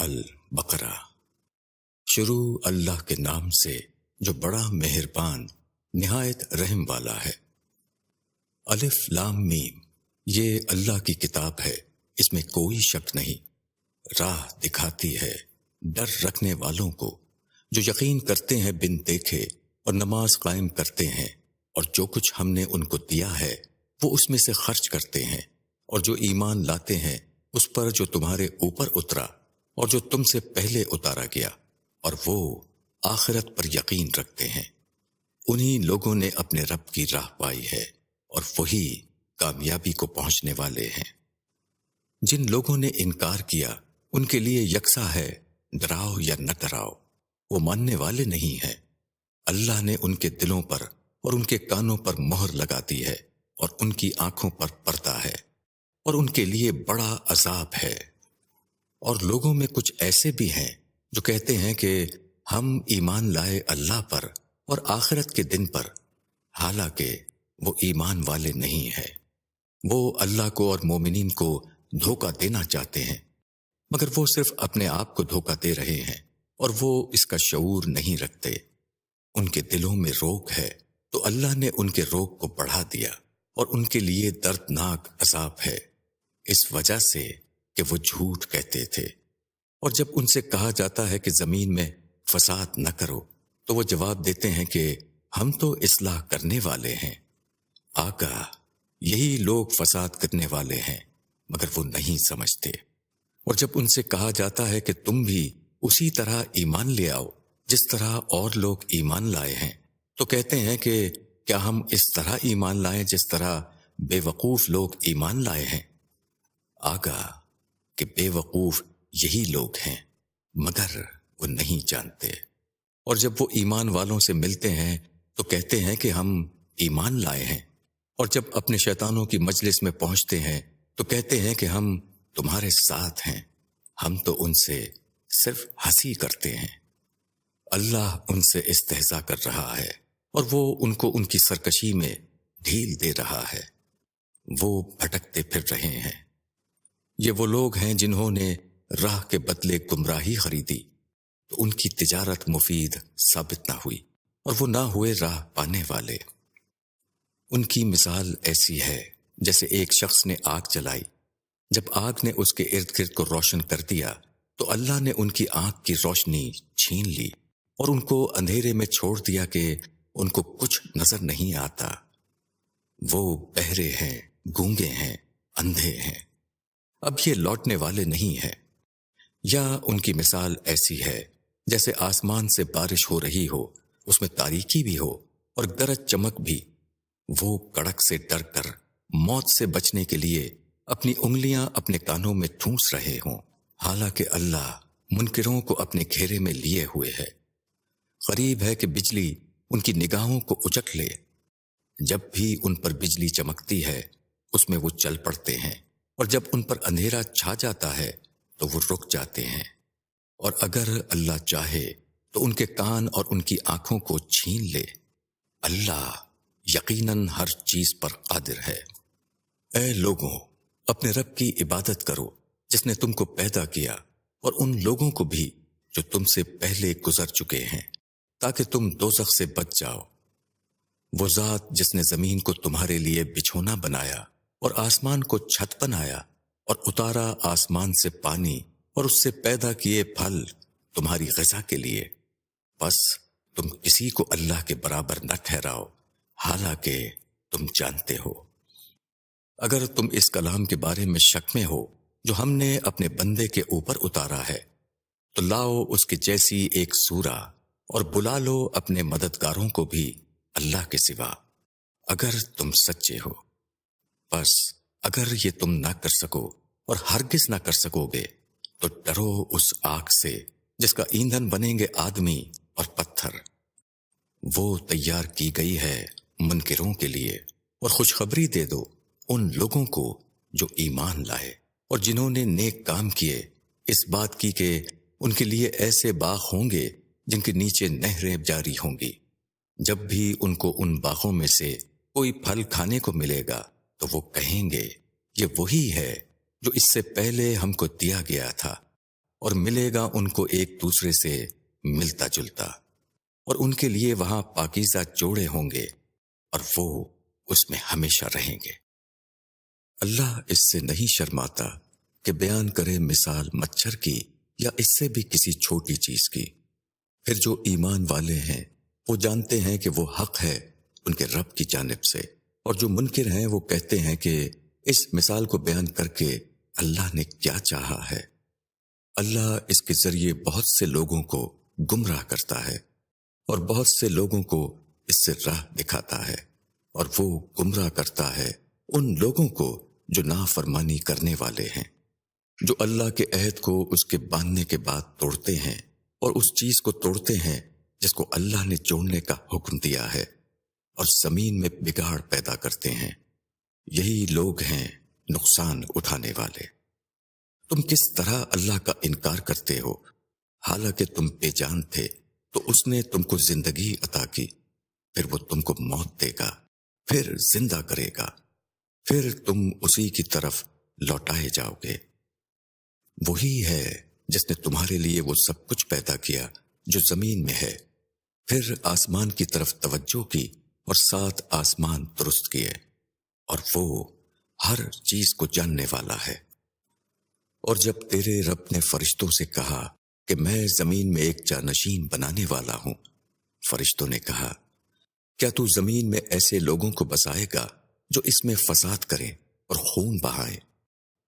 البقرہ۔ شروع اللہ کے نام سے جو بڑا مہربان، نہایت رحم والا ہے۔ الف لام میم، یہ اللہ کی کتاب ہے، اس میں کوئی شک نہیں۔ راہ دکھاتی ہے ڈر رکھنے والوں کو، جو یقین کرتے ہیں بن دیکھے اور نماز قائم کرتے ہیں۔ اور جو کچھ ہم نے ان کو دیا ہے، وہ اس میں سے خرچ کرتے ہیں۔ اور جو ایمان لاتے ہیں، اس پر جو تمہارے اوپر اترا۔ اور جو تم سے پہلے اتارا گیا، اور وہ آخرت پر یقین رکھتے ہیں۔ انہی لوگوں نے اپنے رب کی راہ پائی ہے اور وہی کامیابی کو پہنچنے والے ہیں۔ جن لوگوں نے انکار کیا، ان کے لیے یکساں ہے ڈراؤ یا نہ ڈراؤ، وہ ماننے والے نہیں ہیں۔ اللہ نے ان کے دلوں پر اور ان کے کانوں پر مہر لگا دی ہے اور ان کی آنکھوں پر پڑتا ہے اور ان کے لیے بڑا عذاب ہے۔ اور لوگوں میں کچھ ایسے بھی ہیں جو کہتے ہیں کہ ہم ایمان لائے اللہ پر اور آخرت کے دن پر، حالانکہ وہ ایمان والے نہیں ہے وہ اللہ کو اور مومنین کو دھوکہ دینا چاہتے ہیں، مگر وہ صرف اپنے آپ کو دھوکہ دے رہے ہیں اور وہ اس کا شعور نہیں رکھتے۔ ان کے دلوں میں روک ہے تو اللہ نے ان کے روک کو بڑھا دیا اور ان کے لیے دردناک عذاب ہے۔ اس وجہ سے کہ وہ جھوٹ کہتے تھے۔ اور جب ان سے کہا جاتا ہے کہ زمین میں فساد نہ کرو، تو وہ جواب دیتے ہیں کہ ہم تو اصلاح کرنے والے ہیں۔ آقا، یہی لوگ فساد کرنے والے ہیں، مگر وہ نہیں سمجھتے۔ اور جب ان سے کہا جاتا ہے کہ تم بھی اسی طرح ایمان لے آؤ، جس طرح اور لوگ ایمان لائے ہیں، تو کہتے ہیں کہ کیا ہم اس طرح ایمان لائیں جس طرح بے وقوف لوگ ایمان لائے ہیں؟ آگاہ کہ بے وقوف یہی لوگ ہیں، مگر وہ نہیں جانتے۔ اور جب وہ ایمان والوں سے ملتے ہیں، تو کہتے ہیں کہ ہم ایمان لائے ہیں۔ اور جب اپنے شیطانوں کی مجلس میں پہنچتے ہیں، تو کہتے ہیں کہ ہم تمہارے ساتھ ہیں۔ ہم تو ان سے صرف ہنسی کرتے ہیں۔ اللہ ان سے استحضا کر رہا ہے، اور وہ ان کو ان کی سرکشی میں ڈھیل دے رہا ہے۔ وہ بھٹکتے پھر رہے ہیں۔ یہ وہ لوگ ہیں جنہوں نے راہ کے بدلے گمراہی خریدی۔ تو ان کی تجارت مفید ثابت نہ ہوئی اور وہ نہ ہوئے راہ پانے والے۔ ان کی مثال ایسی ہے جیسے ایک شخص نے آگ جلائی۔ جب آگ نے اس کے ارد گرد کو روشن کر دیا، تو اللہ نے ان کی آنکھ کی روشنی چھین لی اور ان کو اندھیرے میں چھوڑ دیا کہ ان کو کچھ نظر نہیں آتا۔ وہ بہرے ہیں، گونگے ہیں، اندھے ہیں۔ اب یہ لوٹنے والے نہیں ہیں۔ یا ان کی مثال ایسی ہے، جیسے آسمان سے بارش ہو رہی ہو، اس میں تاریکی بھی ہو اور گرج چمک بھی۔ وہ کڑک سے ڈر کر موت سے بچنے کے لیے اپنی انگلیاں اپنے کانوں میں ٹھونس رہے ہوں۔ حالانکہ اللہ منکروں کو اپنے گھیرے میں لیے ہوئے ہے۔ قریب ہے کہ بجلی ان کی نگاہوں کو اچک لے۔ جب بھی ان پر بجلی چمکتی ہے، اس میں وہ چل پڑتے ہیں۔ اور جب ان پر اندھیرا چھا جاتا ہے تو وہ رک جاتے ہیں۔ اور اگر اللہ چاہے تو ان کے کان اور ان کی آنکھوں کو چھین لے۔ اللہ یقیناً ہر چیز پر قادر ہے۔ اے لوگوں، اپنے رب کی عبادت کرو جس نے تم کو پیدا کیا اور ان لوگوں کو بھی جو تم سے پہلے گزر چکے ہیں، تاکہ تم دوزخ سے بچ جاؤ۔ وہ ذات جس نے زمین کو تمہارے لیے بچھونا بنایا اور آسمان کو چھت بنایا اور اتارا آسمان سے پانی اور اس سے پیدا کیے پھل تمہاری غذا کے لیے۔ بس تم کسی کو اللہ کے برابر نہ ٹھہراؤ، حالانکہ تم جانتے ہو۔ اگر تم اس کلام کے بارے میں شک میں ہو جو ہم نے اپنے بندے کے اوپر اتارا ہے، تو لاؤ اس کے جیسی ایک سورا اور بلا لو اپنے مددگاروں کو بھی اللہ کے سوا۔ اگر تم سچے ہو۔ بس اگر یہ تم نہ کر سکو اور ہرگز نہ کر سکو گے، تو ڈرو اس آگ سے جس کا ایندھن بنیں گے آدمی اور پتھر۔ وہ تیار کی گئی ہے منکروں کے لیے۔ اور خوشخبری دے دو ان لوگوں کو جو ایمان لائے۔ اور جنہوں نے نیک کام کیے، اس بات کی کہ ان کے لیے ایسے باغ ہوں گے جن کے نیچے نہریں جاری ہوں گی۔ جب بھی ان کو ان باغوں میں سے کوئی پھل کھانے کو ملے گا تو وہ کہیں گے یہ وہی ہے جو اس سے پہلے ہم کو دیا گیا تھا، اور ملے گا ان کو ایک دوسرے سے ملتا جلتا، اور ان کے لیے وہاں پاکیزہ جوڑے ہوں گے، اور وہ اس میں ہمیشہ رہیں گے۔ اللہ اس سے نہیں شرماتا کہ بیان کرے مثال مچھر کی یا اس سے بھی کسی چھوٹی چیز کی۔ پھر جو ایمان والے ہیں، وہ جانتے ہیں کہ وہ حق ہے ان کے رب کی جانب سے۔ اور جو منکر ہیں وہ کہتے ہیں کہ اس مثال کو بیان کر کے اللہ نے کیا چاہا ہے۔ اللہ اس کے ذریعے بہت سے لوگوں کو گمراہ کرتا ہے اور بہت سے لوگوں کو اس سے راہ دکھاتا ہے اور وہ گمراہ کرتا ہے ان لوگوں کو جو نافرمانی کرنے والے ہیں، جو اللہ کے عہد کو اس کے باندھنے کے بعد توڑتے ہیں اور اس چیز کو توڑتے ہیں جس کو اللہ نے جوڑنے کا حکم دیا ہے۔ اور زمین میں بگاڑ پیدا کرتے ہیں۔ یہی لوگ ہیں نقصان اٹھانے والے۔ تم کس طرح اللہ کا انکار کرتے ہو؟ حالانکہ تم بے جان تھے، تو اس نے تم کو زندگی عطا کی، پھر وہ تم کو موت دے گا، پھر زندہ کرے گا۔ پھر تم اسی کی طرف لوٹائے جاؤ گے۔ وہی ہے جس نے تمہارے لیے وہ سب کچھ پیدا کیا جو زمین میں ہے۔ پھر آسمان کی طرف توجہ کی اور سات آسمان درست کیے، اور وہ ہر چیز کو جاننے والا ہے۔ اور جب تیرے رب نے فرشتوں سے کہا کہ میں زمین میں ایک جانشین بنانے والا ہوں، فرشتوں نے کہا، کیا تو زمین میں ایسے لوگوں کو بسائے گا جو اس میں فساد کریں اور خون بہائے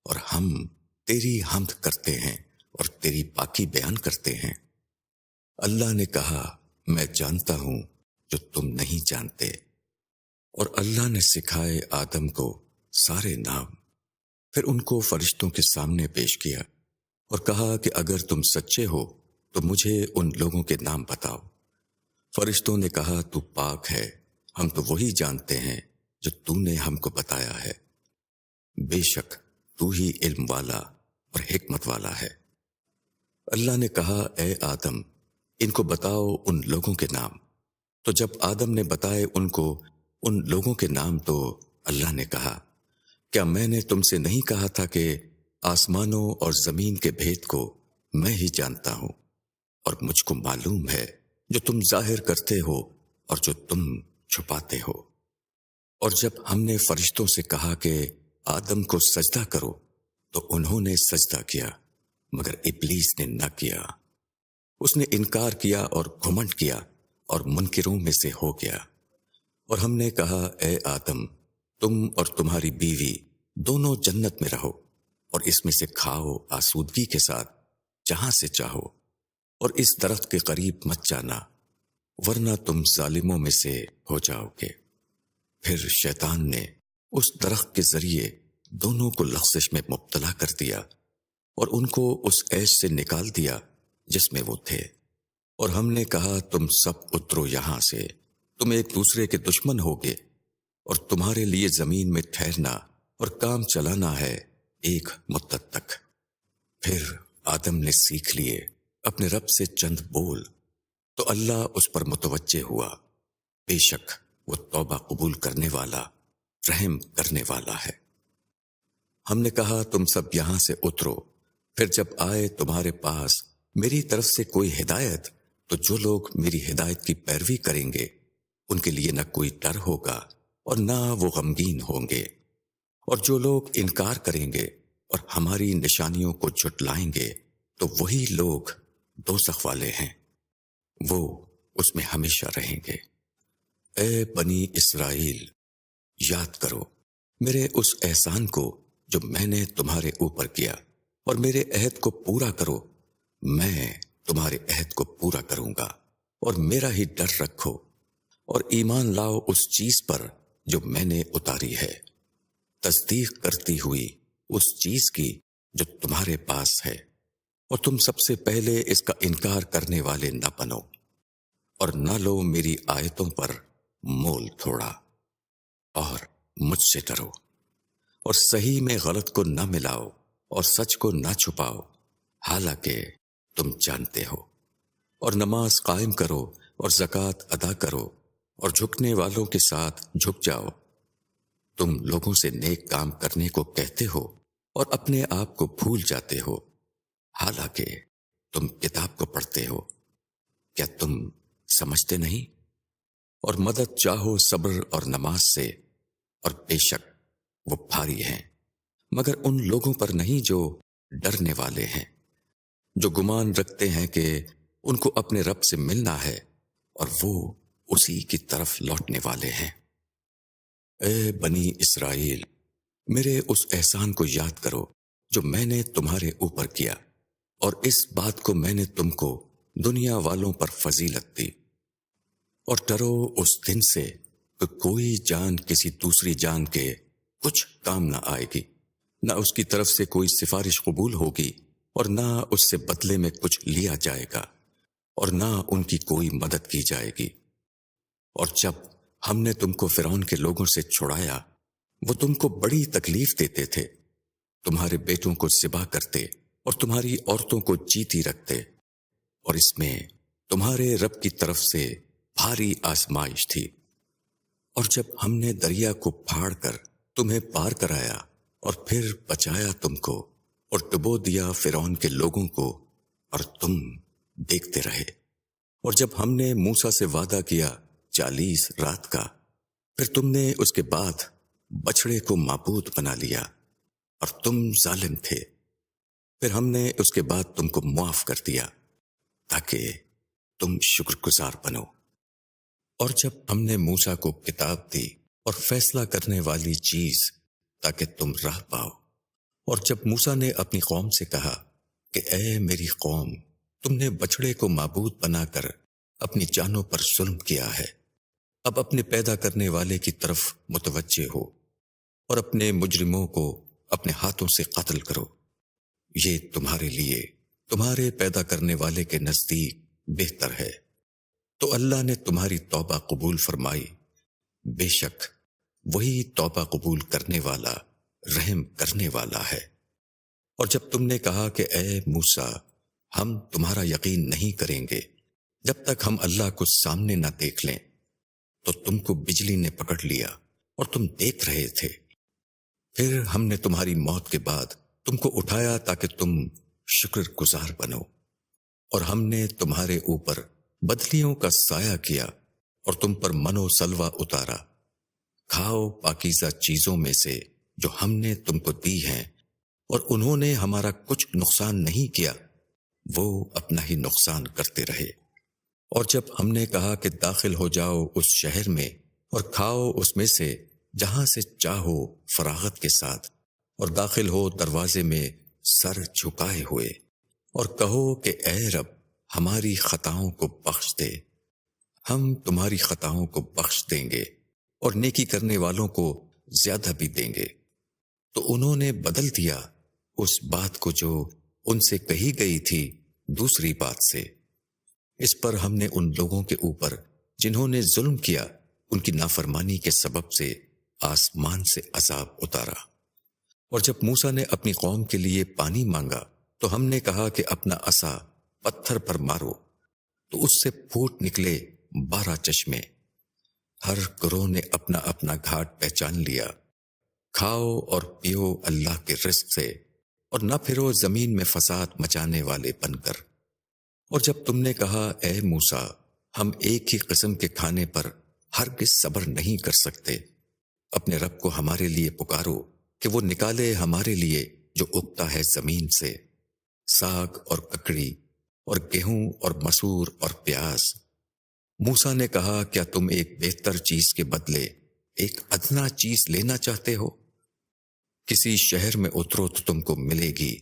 اور ہم تیری حمد کرتے ہیں اور تیری پاکی بیان کرتے ہیں۔ اللہ نے کہا، میں جانتا ہوں جو تم نہیں جانتے۔ اور اللہ نے سکھائے آدم کو سارے نام۔ پھر ان کو فرشتوں کے سامنے پیش کیا اور کہا کہ اگر تم سچے ہو تو مجھے ان لوگوں کے نام بتاؤ۔ فرشتوں نے کہا، تو پاک ہے، ہم تو وہی جانتے ہیں جو تو نے ہم کو بتایا ہے۔ بے شک، تو ہی علم والا اور حکمت والا ہے۔ اللہ نے کہا، اے آدم، ان کو بتاؤ ان لوگوں کے نام۔ تو جب آدم نے بتائے ان کو، ان لوگوں کے نام تو اللہ نے کہا، کیا میں نے تم سے نہیں کہا تھا کہ آسمانوں اور زمین کے بھید کو میں ہی جانتا ہوں؟ اور مجھ کو معلوم ہے جو تم ظاہر کرتے ہو اور جو تم چھپاتے ہو۔ اور جب ہم نے فرشتوں سے کہا کہ آدم کو سجدہ کرو، تو انہوں نے سجدہ کیا، مگر ابلیس نے نہ کیا۔ اس نے انکار کیا اور گھمنڈ کیا۔ اور منکروں میں سے ہو گیا۔ اور ہم نے کہا، اے آدم، تم اور تمہاری بیوی دونوں جنت میں رہو اور اس میں سے کھاؤ آسودگی کے ساتھ جہاں سے چاہو اور اس درخت کے قریب مت جانا، ورنہ تم ظالموں میں سے ہو جاؤ گے۔ پھر شیطان نے اس درخت کے ذریعے دونوں کو لغزش میں مبتلا کر دیا اور ان کو اس ایش سے نکال دیا جس میں وہ تھے۔ اور ہم نے کہا، تم سب اترو یہاں سے۔ تم ایک دوسرے کے دشمن ہوگے اور تمہارے لیے زمین میں ٹھہرنا اور کام چلانا ہے ایک مدت تک۔ پھر آدم نے سیکھ لیے، اپنے رب سے چند بول۔ تو اللہ اس پر متوجہ ہوا۔ بے شک وہ توبہ قبول کرنے والا، رحم کرنے والا ہے۔ ہم نے کہا، تم سب یہاں سے اترو۔ پھر جب آئے تمہارے پاس، میری طرف سے کوئی ہدایت؟ تو جو لوگ میری ہدایت کی پیروی کریں گے، ان کے لیے نہ کوئی ڈر ہوگا اور نہ وہ غمگین ہوں گے۔ اور جو لوگ انکار کریں گے اور ہماری نشانیوں کو جھٹلائیں گے، تو وہی لوگ دو والے ہیں۔ وہ اس میں ہمیشہ رہیں گے۔ اے بنی اسرائیل، یاد کرو، میرے اس احسان کو جو میں نے تمہارے اوپر کیا اور میرے عہد کو پورا کرو، میں تمہارے عہد کو پورا کروں گا اور میرا ہی ڈر رکھو اور ایمان لاؤ اس چیز پر جو میں نے اتاری ہے۔ تصدیق کرتی ہوئی اس چیز کی جو تمہارے پاس ہے اور تم سب سے پہلے اس کا انکار کرنے والے نہ بنو اور نہ لو میری آیتوں پر مول تھوڑا اور مجھ سے ڈرو اور صحیح میں غلط کو نہ ملاؤ اور سچ کو نہ چھپاؤ۔ حالانکہ تم جانتے ہو۔ اور نماز قائم کرو اور زکوٰۃ ادا کرو اور جھکنے والوں کے ساتھ جھک جاؤ۔ تم لوگوں سے نیک کام کرنے کو کہتے ہو اور اپنے آپ کو بھول جاتے ہو۔ حالانکہ تم کتاب کو پڑھتے ہو۔ کیا تم سمجھتے نہیں؟ اور مدد چاہو صبر اور نماز سے۔ اور بے شک وہ بھاری ہیں، مگر ان لوگوں پر نہیں جو ڈرنے والے ہیں۔ جو گمان رکھتے ہیں کہ ان کو اپنے رب سے ملنا ہے اور وہ اسی کی طرف لوٹنے والے ہیں۔ اے بنی اسرائیل، میرے اس احسان کو یاد کرو جو میں نے تمہارے اوپر کیا اور اس بات کو میں نے تم کو دنیا والوں پر فضیلت دی۔ اور ڈرو اس دن سے کہ کوئی جان کسی دوسری جان کے کچھ کام نہ آئے گی، نہ اس کی طرف سے کوئی سفارش قبول ہوگی۔ اور نہ اس سے بدلے میں کچھ لیا جائے گا اور نہ ان کی کوئی مدد کی جائے گی۔ اور جب ہم نے تم کو فرعون کے لوگوں سے چھڑایا، وہ تم کو بڑی تکلیف دیتے تھے۔ تمہارے بیٹوں کو ذبح کرتے اور تمہاری عورتوں کو جیتی رکھتے۔ اور اس میں تمہارے رب کی طرف سے بھاری آزمائش تھی۔ اور جب ہم نے دریا کو پھاڑ کر تمہیں پار کرایا اور پھر بچایا تم کو اور ڈبو دیا فرون کے لوگوں کو اور تم دیکھتے رہے۔ اور جب ہم نے موسا سے وعدہ کیا چالیس رات کا، پھر تم نے اس کے بعد بچڑے کو معبود بنا لیا اور تم ظالم تھے۔ پھر ہم نے اس کے بعد تم کو معاف کر دیا تاکہ تم شکر گزار بنو۔ اور جب ہم نے موسا کو کتاب دی اور فیصلہ کرنے والی چیز تاکہ تم راہ پاؤ اور جب موسا نے اپنی قوم سے کہا کہ اے میری قوم، تم نے بچڑے کو معبود بنا کر اپنی جانوں پر ظلم کیا ہے۔ اب اپنے پیدا کرنے والے کی طرف متوجہ ہو اور اپنے مجرموں کو اپنے ہاتھوں سے قتل کرو۔ یہ تمہارے لیے، تمہارے پیدا کرنے والے کے نزدیک بہتر ہے۔ تو اللہ نے تمہاری توبہ قبول فرمائی۔ بے شک، وہی توبہ قبول کرنے والا رحم کرنے والا ہے۔ اور جب تم نے کہا کہ اے موسا ہم تمہارا یقین نہیں کریں گے، جب تک ہم اللہ کو سامنے نہ دیکھ لیں، تو تم کو بجلی نے پکڑ لیا اور تم دیکھ رہے تھے۔ پھر ہم نے تمہاری موت کے بعد تم کو اٹھایا تاکہ تم شکر گزار بنو۔ اور ہم نے تمہارے اوپر بدلیوں کا سایہ کیا اور تم پر منو سلوا اتارا۔ کھاؤ پاکیزہ چیزوں میں سے جو ہم نے تم کو دی ہیں اور انہوں نے ہمارا کچھ نقصان نہیں کیا، وہ اپنا ہی نقصان کرتے رہے۔ اور جب ہم نے کہا کہ داخل ہو جاؤ اس شہر میں اور کھاؤ اس میں سے جہاں سے چاہو فراغت کے ساتھ اور داخل ہو دروازے میں سر جھکائے ہوئے اور کہو کہ اے رب، ہماری خطاؤں کو بخش دے۔ ہم تمہاری خطاؤں کو بخش دیں گے اور نیکی کرنے والوں کو زیادہ بھی دیں گے۔ تو انہوں نے بدل دیا اس بات کو جو ان سے کہی گئی تھی دوسری بات سے۔ اس پر ہم نے ان لوگوں کے اوپر جنہوں نے ظلم کیا، ان کی نافرمانی کے سبب سے آسمان سے عذاب اتارا۔ اور جب موسا نے اپنی قوم کے لیے پانی مانگا تو ہم نے کہا کہ اپنا اصا پتھر پر مارو۔ تو اس سے پھوٹ نکلے بارہ چشمے۔ ہر گروہ نے اپنا اپنا گھاٹ پہچان لیا۔ کھاؤ اور پیو اللہ کے رزق سے، اور نہ پھرو زمین میں فساد مچانے والے بن کر۔ اور جب تم نے کہا، اے موسا ہم ایک ہی قسم کے کھانے پر ہر کس صبر نہیں کر سکتے۔ اپنے رب کو ہمارے لیے پکارو کہ وہ نکالے ہمارے لیے جو اگتا ہے زمین سے۔ ساگ اور ککڑی اور گیہوں اور مسور اور پیاز۔ موسا نے کہا، کیا تم ایک بہتر چیز کے بدلے ایک ادنا چیز لینا چاہتے ہو؟ کسی شہر میں اترو تو تم کو ملے گی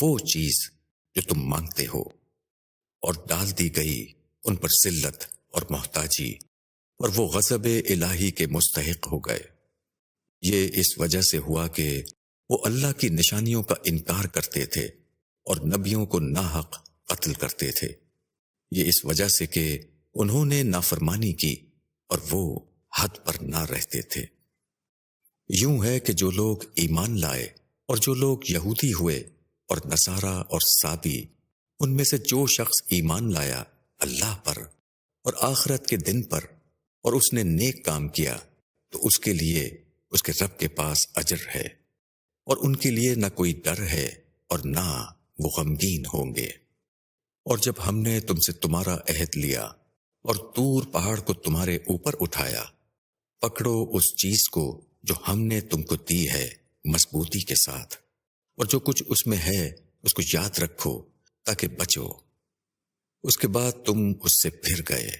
وہ چیز جو تم مانگتے ہو۔ اور ڈال دی گئی ان پر ذلت اور محتاجی، اور وہ غضب الہی کے مستحق ہو گئے۔ یہ اس وجہ سے ہوا کہ وہ اللہ کی نشانیوں کا انکار کرتے تھے اور نبیوں کو ناحق قتل کرتے تھے۔ یہ اس وجہ سے کہ انہوں نے نافرمانی کی اور وہ حد پر نہ رہتے تھے۔ یوں ہے کہ جو لوگ ایمان لائے اور جو لوگ یہودی ہوئے اور نصارہ اور سابی ان میں سے جو شخص ایمان لایا اللہ پر اور آخرت کے دن پر اور اس نے نیک کام کیا، تو اس کے لیے اس کے رب کے پاس اجر ہے اور ان کے لیے نہ کوئی ڈر ہے اور نہ وہ غمگین ہوں گے۔ اور جب ہم نے تم سے تمہارا عہد لیا اور تور پہاڑ کو تمہارے اوپر اٹھایا، پکڑو اس چیز کو جو ہم نے تم کو دی ہے مضبوطی کے ساتھ۔ اور جو کچھ اس میں ہے، اس کو یاد رکھو تاکہ بچو۔ اس کے بعد تم اس سے پھر گئے۔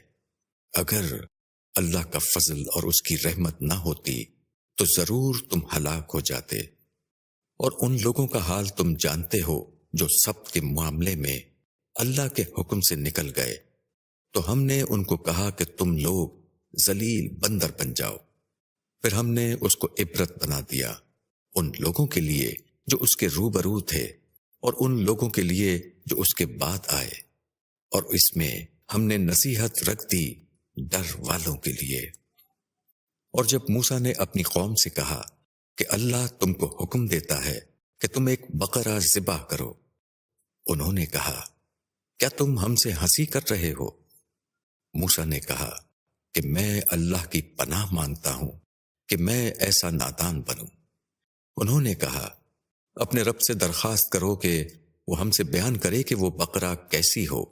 اگر اللہ کا فضل اور اس کی رحمت نہ ہوتی، تو ضرور تم ہلاک ہو جاتے۔ اور ان لوگوں کا حال تم جانتے ہو جو سب کے معاملے میں اللہ کے حکم سے نکل گئے۔ تو ہم نے ان کو کہا کہ تم لوگ زلیل بندر بن جاؤ۔ پھر ہم نے اس کو عبرت بنا دیا ان لوگوں کے لیے جو اس کے روبرو تھے اور ان لوگوں کے لیے جو اس کے بعد آئے۔ اور اس میں ہم نے نصیحت رکھ دی ڈر والوں کے لیے۔ اور جب موسا نے اپنی قوم سے کہا کہ اللہ تم کو حکم دیتا ہے کہ تم ایک بقرہ ذبح کرو، انہوں نے کہا، کیا تم ہم سے ہنسی کر رہے ہو؟ موسا نے کہا کہ میں اللہ کی پناہ مانتا ہوں۔ کہ میں ایسا نادان بنوں۔ انہوں نے کہا، اپنے رب سے درخواست کرو کہ وہ ہم سے بیان کرے کہ وہ بقرہ کیسی ہو۔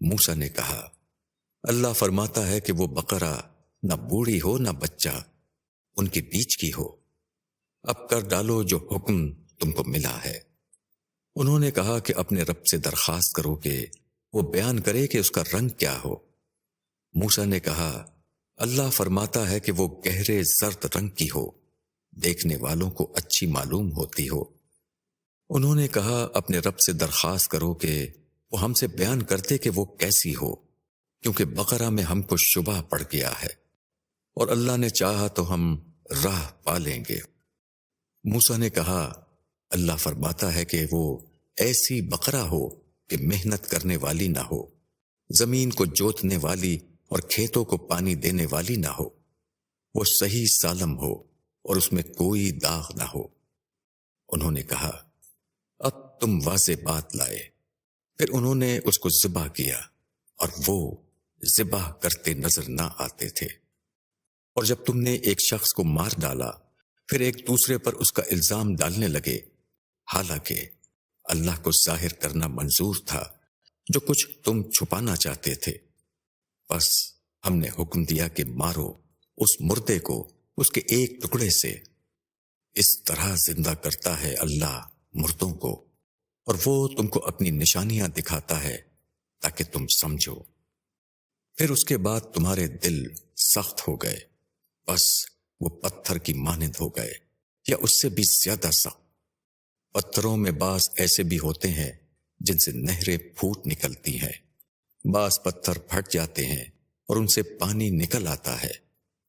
موسا نے کہا، اللہ فرماتا ہے کہ وہ بقرہ نہ بوڑھی ہو نہ بچہ، ان کے بیچ کی ہو۔ اب کر ڈالو جو حکم تم کو ملا ہے۔ انہوں نے کہا کہ اپنے رب سے درخواست کرو کہ وہ بیان کرے کہ اس کا رنگ کیا ہو۔ موسا نے کہا اللہ فرماتا ہے کہ وہ گہرے زرد رنگ کی ہو، دیکھنے والوں کو اچھی معلوم ہوتی ہو۔ انہوں نے کہا، اپنے رب سے درخواست کرو کہ وہ ہم سے بیان کرتے کہ وہ کیسی ہو، کیونکہ بقرہ میں ہم کو شبہ پڑ گیا ہے۔ اور اللہ نے چاہا تو ہم راہ پا لیں گے۔ موسا نے کہا، اللہ فرماتا ہے کہ وہ ایسی بقرہ ہو کہ محنت کرنے والی نہ ہو۔ زمین کو جوتنے والی اور کھیتوں کو پانی دینے والی نہ ہو۔ وہ صحیح سالم ہو اور اس میں کوئی داغ نہ ہو۔ انہوں نے کہا، اب تم واضح بات لائے۔ پھر انہوں نے اس کو ذبح کیا اور وہ ذبح کرتے نظر نہ آتے تھے۔ اور جب تم نے ایک شخص کو مار ڈالا، پھر ایک دوسرے پر اس کا الزام ڈالنے لگے۔ حالانکہ اللہ کو ظاہر کرنا منظور تھا، جو کچھ تم چھپانا چاہتے تھے۔ بس ہم نے حکم دیا کہ مارو اس مردے کو اس کے ایک ٹکڑے سے۔ اس طرح زندہ کرتا ہے اللہ مردوں کو اور وہ تم کو اپنی نشانیاں دکھاتا ہے تاکہ تم سمجھو۔ پھر اس کے بعد تمہارے دل سخت ہو گئے۔ بس وہ پتھر کی مانند ہو گئے یا اس سے بھی زیادہ سخت۔ پتھروں میں بعض ایسے بھی ہوتے ہیں جن سے نہریں پھوٹ نکلتی ہیں۔ بعض پتھر پھٹ جاتے ہیں اور ان سے پانی نکل آتا ہے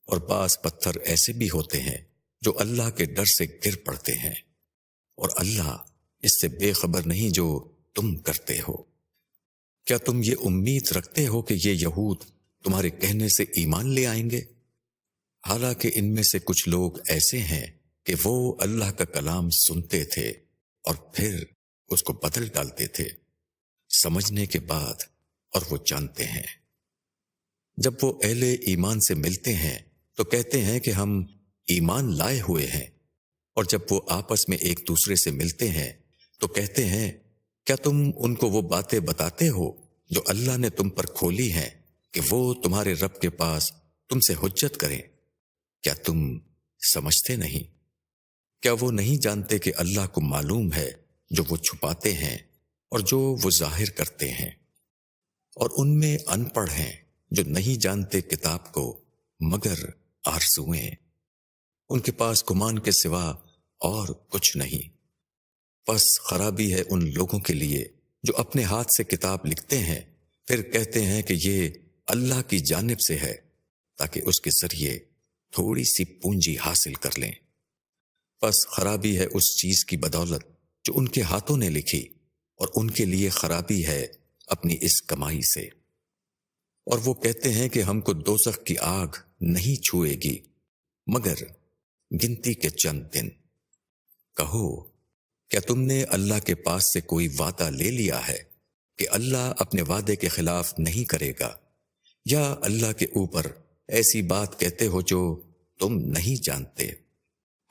اور بعض پتھر ایسے بھی ہوتے ہیں جو اللہ کے ڈر سے گر پڑتے ہیں اور اللہ اس سے بے خبر نہیں جو تم کرتے ہو۔ کیا تم یہ امید رکھتے ہو کہ یہ یہود تمہارے کہنے سے ایمان لے آئیں گے؟ حالانکہ ان میں سے کچھ لوگ ایسے ہیں کہ وہ اللہ کا کلام سنتے تھے اور پھر اس کو بدل ڈالتے تھے۔ سمجھنے کے بعد اور وہ جانتے ہیں۔ جب وہ اہل ایمان سے ملتے ہیں تو کہتے ہیں کہ ہم ایمان لائے ہوئے ہیں۔ اور جب وہ آپس میں ایک دوسرے سے ملتے ہیں تو کہتے ہیں، کیا تم ان کو وہ باتیں بتاتے ہو جو اللہ نے تم پر کھولی ہیں کہ وہ تمہارے رب کے پاس تم سے حجت کریں؟ کیا تم سمجھتے نہیں؟ کیا وہ نہیں جانتے کہ اللہ کو معلوم ہے جو وہ چھپاتے ہیں اور جو وہ ظاہر کرتے ہیں؟ اور ان میں ان پڑھ ہیں جو نہیں جانتے کتاب کو، مگر آرزویں ان کے پاس گمان کے سوا اور کچھ نہیں۔ بس خرابی ہے ان لوگوں کے لیے جو اپنے ہاتھ سے کتاب لکھتے ہیں، پھر کہتے ہیں کہ یہ اللہ کی جانب سے ہے، تاکہ اس کے ذریعے تھوڑی سی پونجی حاصل کر لیں۔ بس خرابی ہے اس چیز کی بدولت جو ان کے ہاتھوں نے لکھی، اور ان کے لیے خرابی ہے اپنی اس کمائی سے۔ اور وہ کہتے ہیں کہ ہم کو دوزخ کی آگ نہیں چھوئے گی، مگر گنتی کے چند دن۔ کہو، کیا تم نے اللہ کے پاس سے کوئی وعدہ لے لیا ہے کہ اللہ اپنے وعدے کے خلاف نہیں کرے گا؟ یا اللہ کے اوپر ایسی بات کہتے ہو جو تم نہیں جانتے؟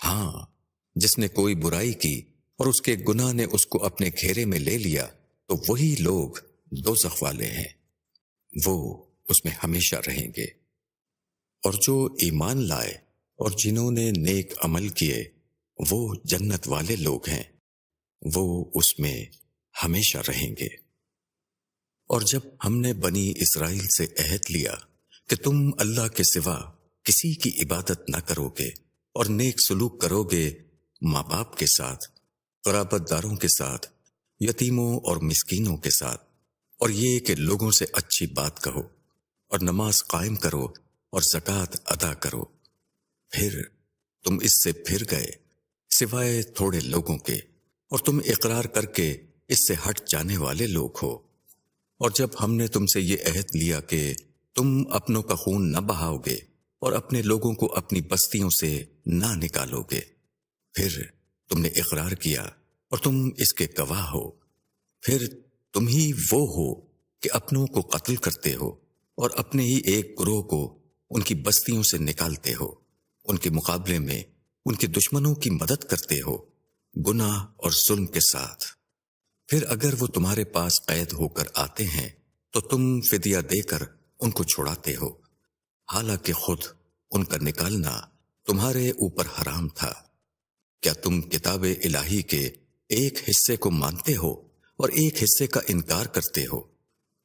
ہاں جس نے کوئی برائی کی اور اس کے گناہ نے اس کو اپنے گھیرے میں لے لیا، تو وہی لوگ دو والے ہیں۔ وہ اس میں ہمیشہ رہیں گے۔ اور جو ایمان لائے اور جنہوں نے نیک عمل کیے، وہ جنت والے لوگ ہیں۔ وہ اس میں ہمیشہ رہیں گے۔ اور جب ہم نے بنی اسرائیل سے عہد لیا کہ تم اللہ کے سوا کسی کی عبادت نہ کرو گے اور نیک سلوک کرو گے ماں باپ کے ساتھ قرابت داروں کے ساتھ، یتیموں اور مسکینوں کے ساتھ اور یہ کہ لوگوں سے اچھی بات کہو اور نماز قائم کرو اور زکوٰۃ ادا کرو۔ پھر تم اس سے پھر گئے، سوائے تھوڑے لوگوں کے، اور تم اقرار کر کے اس سے ہٹ جانے والے لوگ ہو۔ اور جب ہم نے تم سے یہ عہد لیا کہ تم اپنوں کا خون نہ بہاؤ گے اور اپنے لوگوں کو اپنی بستیوں سے نہ نکالو گے، پھر تم نے اقرار کیا اور تم اس کے گواہ ہو۔ پھر تم ہی وہ ہو کہ اپنوں کو قتل کرتے ہو اور اپنے ہی ایک گروہ کو ان کی بستیوں سے نکالتے ہو۔ ان کے مقابلے میں ان کے دشمنوں کی مدد کرتے ہو گناہ اور ظلم کے ساتھ۔ پھر اگر وہ تمہارے پاس قید ہو کر آتے ہیں، تو تم فدیہ دے کر ان کو چھوڑاتے ہو۔ حالانکہ خود ان کا نکالنا تمہارے اوپر حرام تھا۔ کیا تم کتاب الہی کے ایک حصے کو مانتے ہو؟ اور ایک حصے کا انکار کرتے ہو۔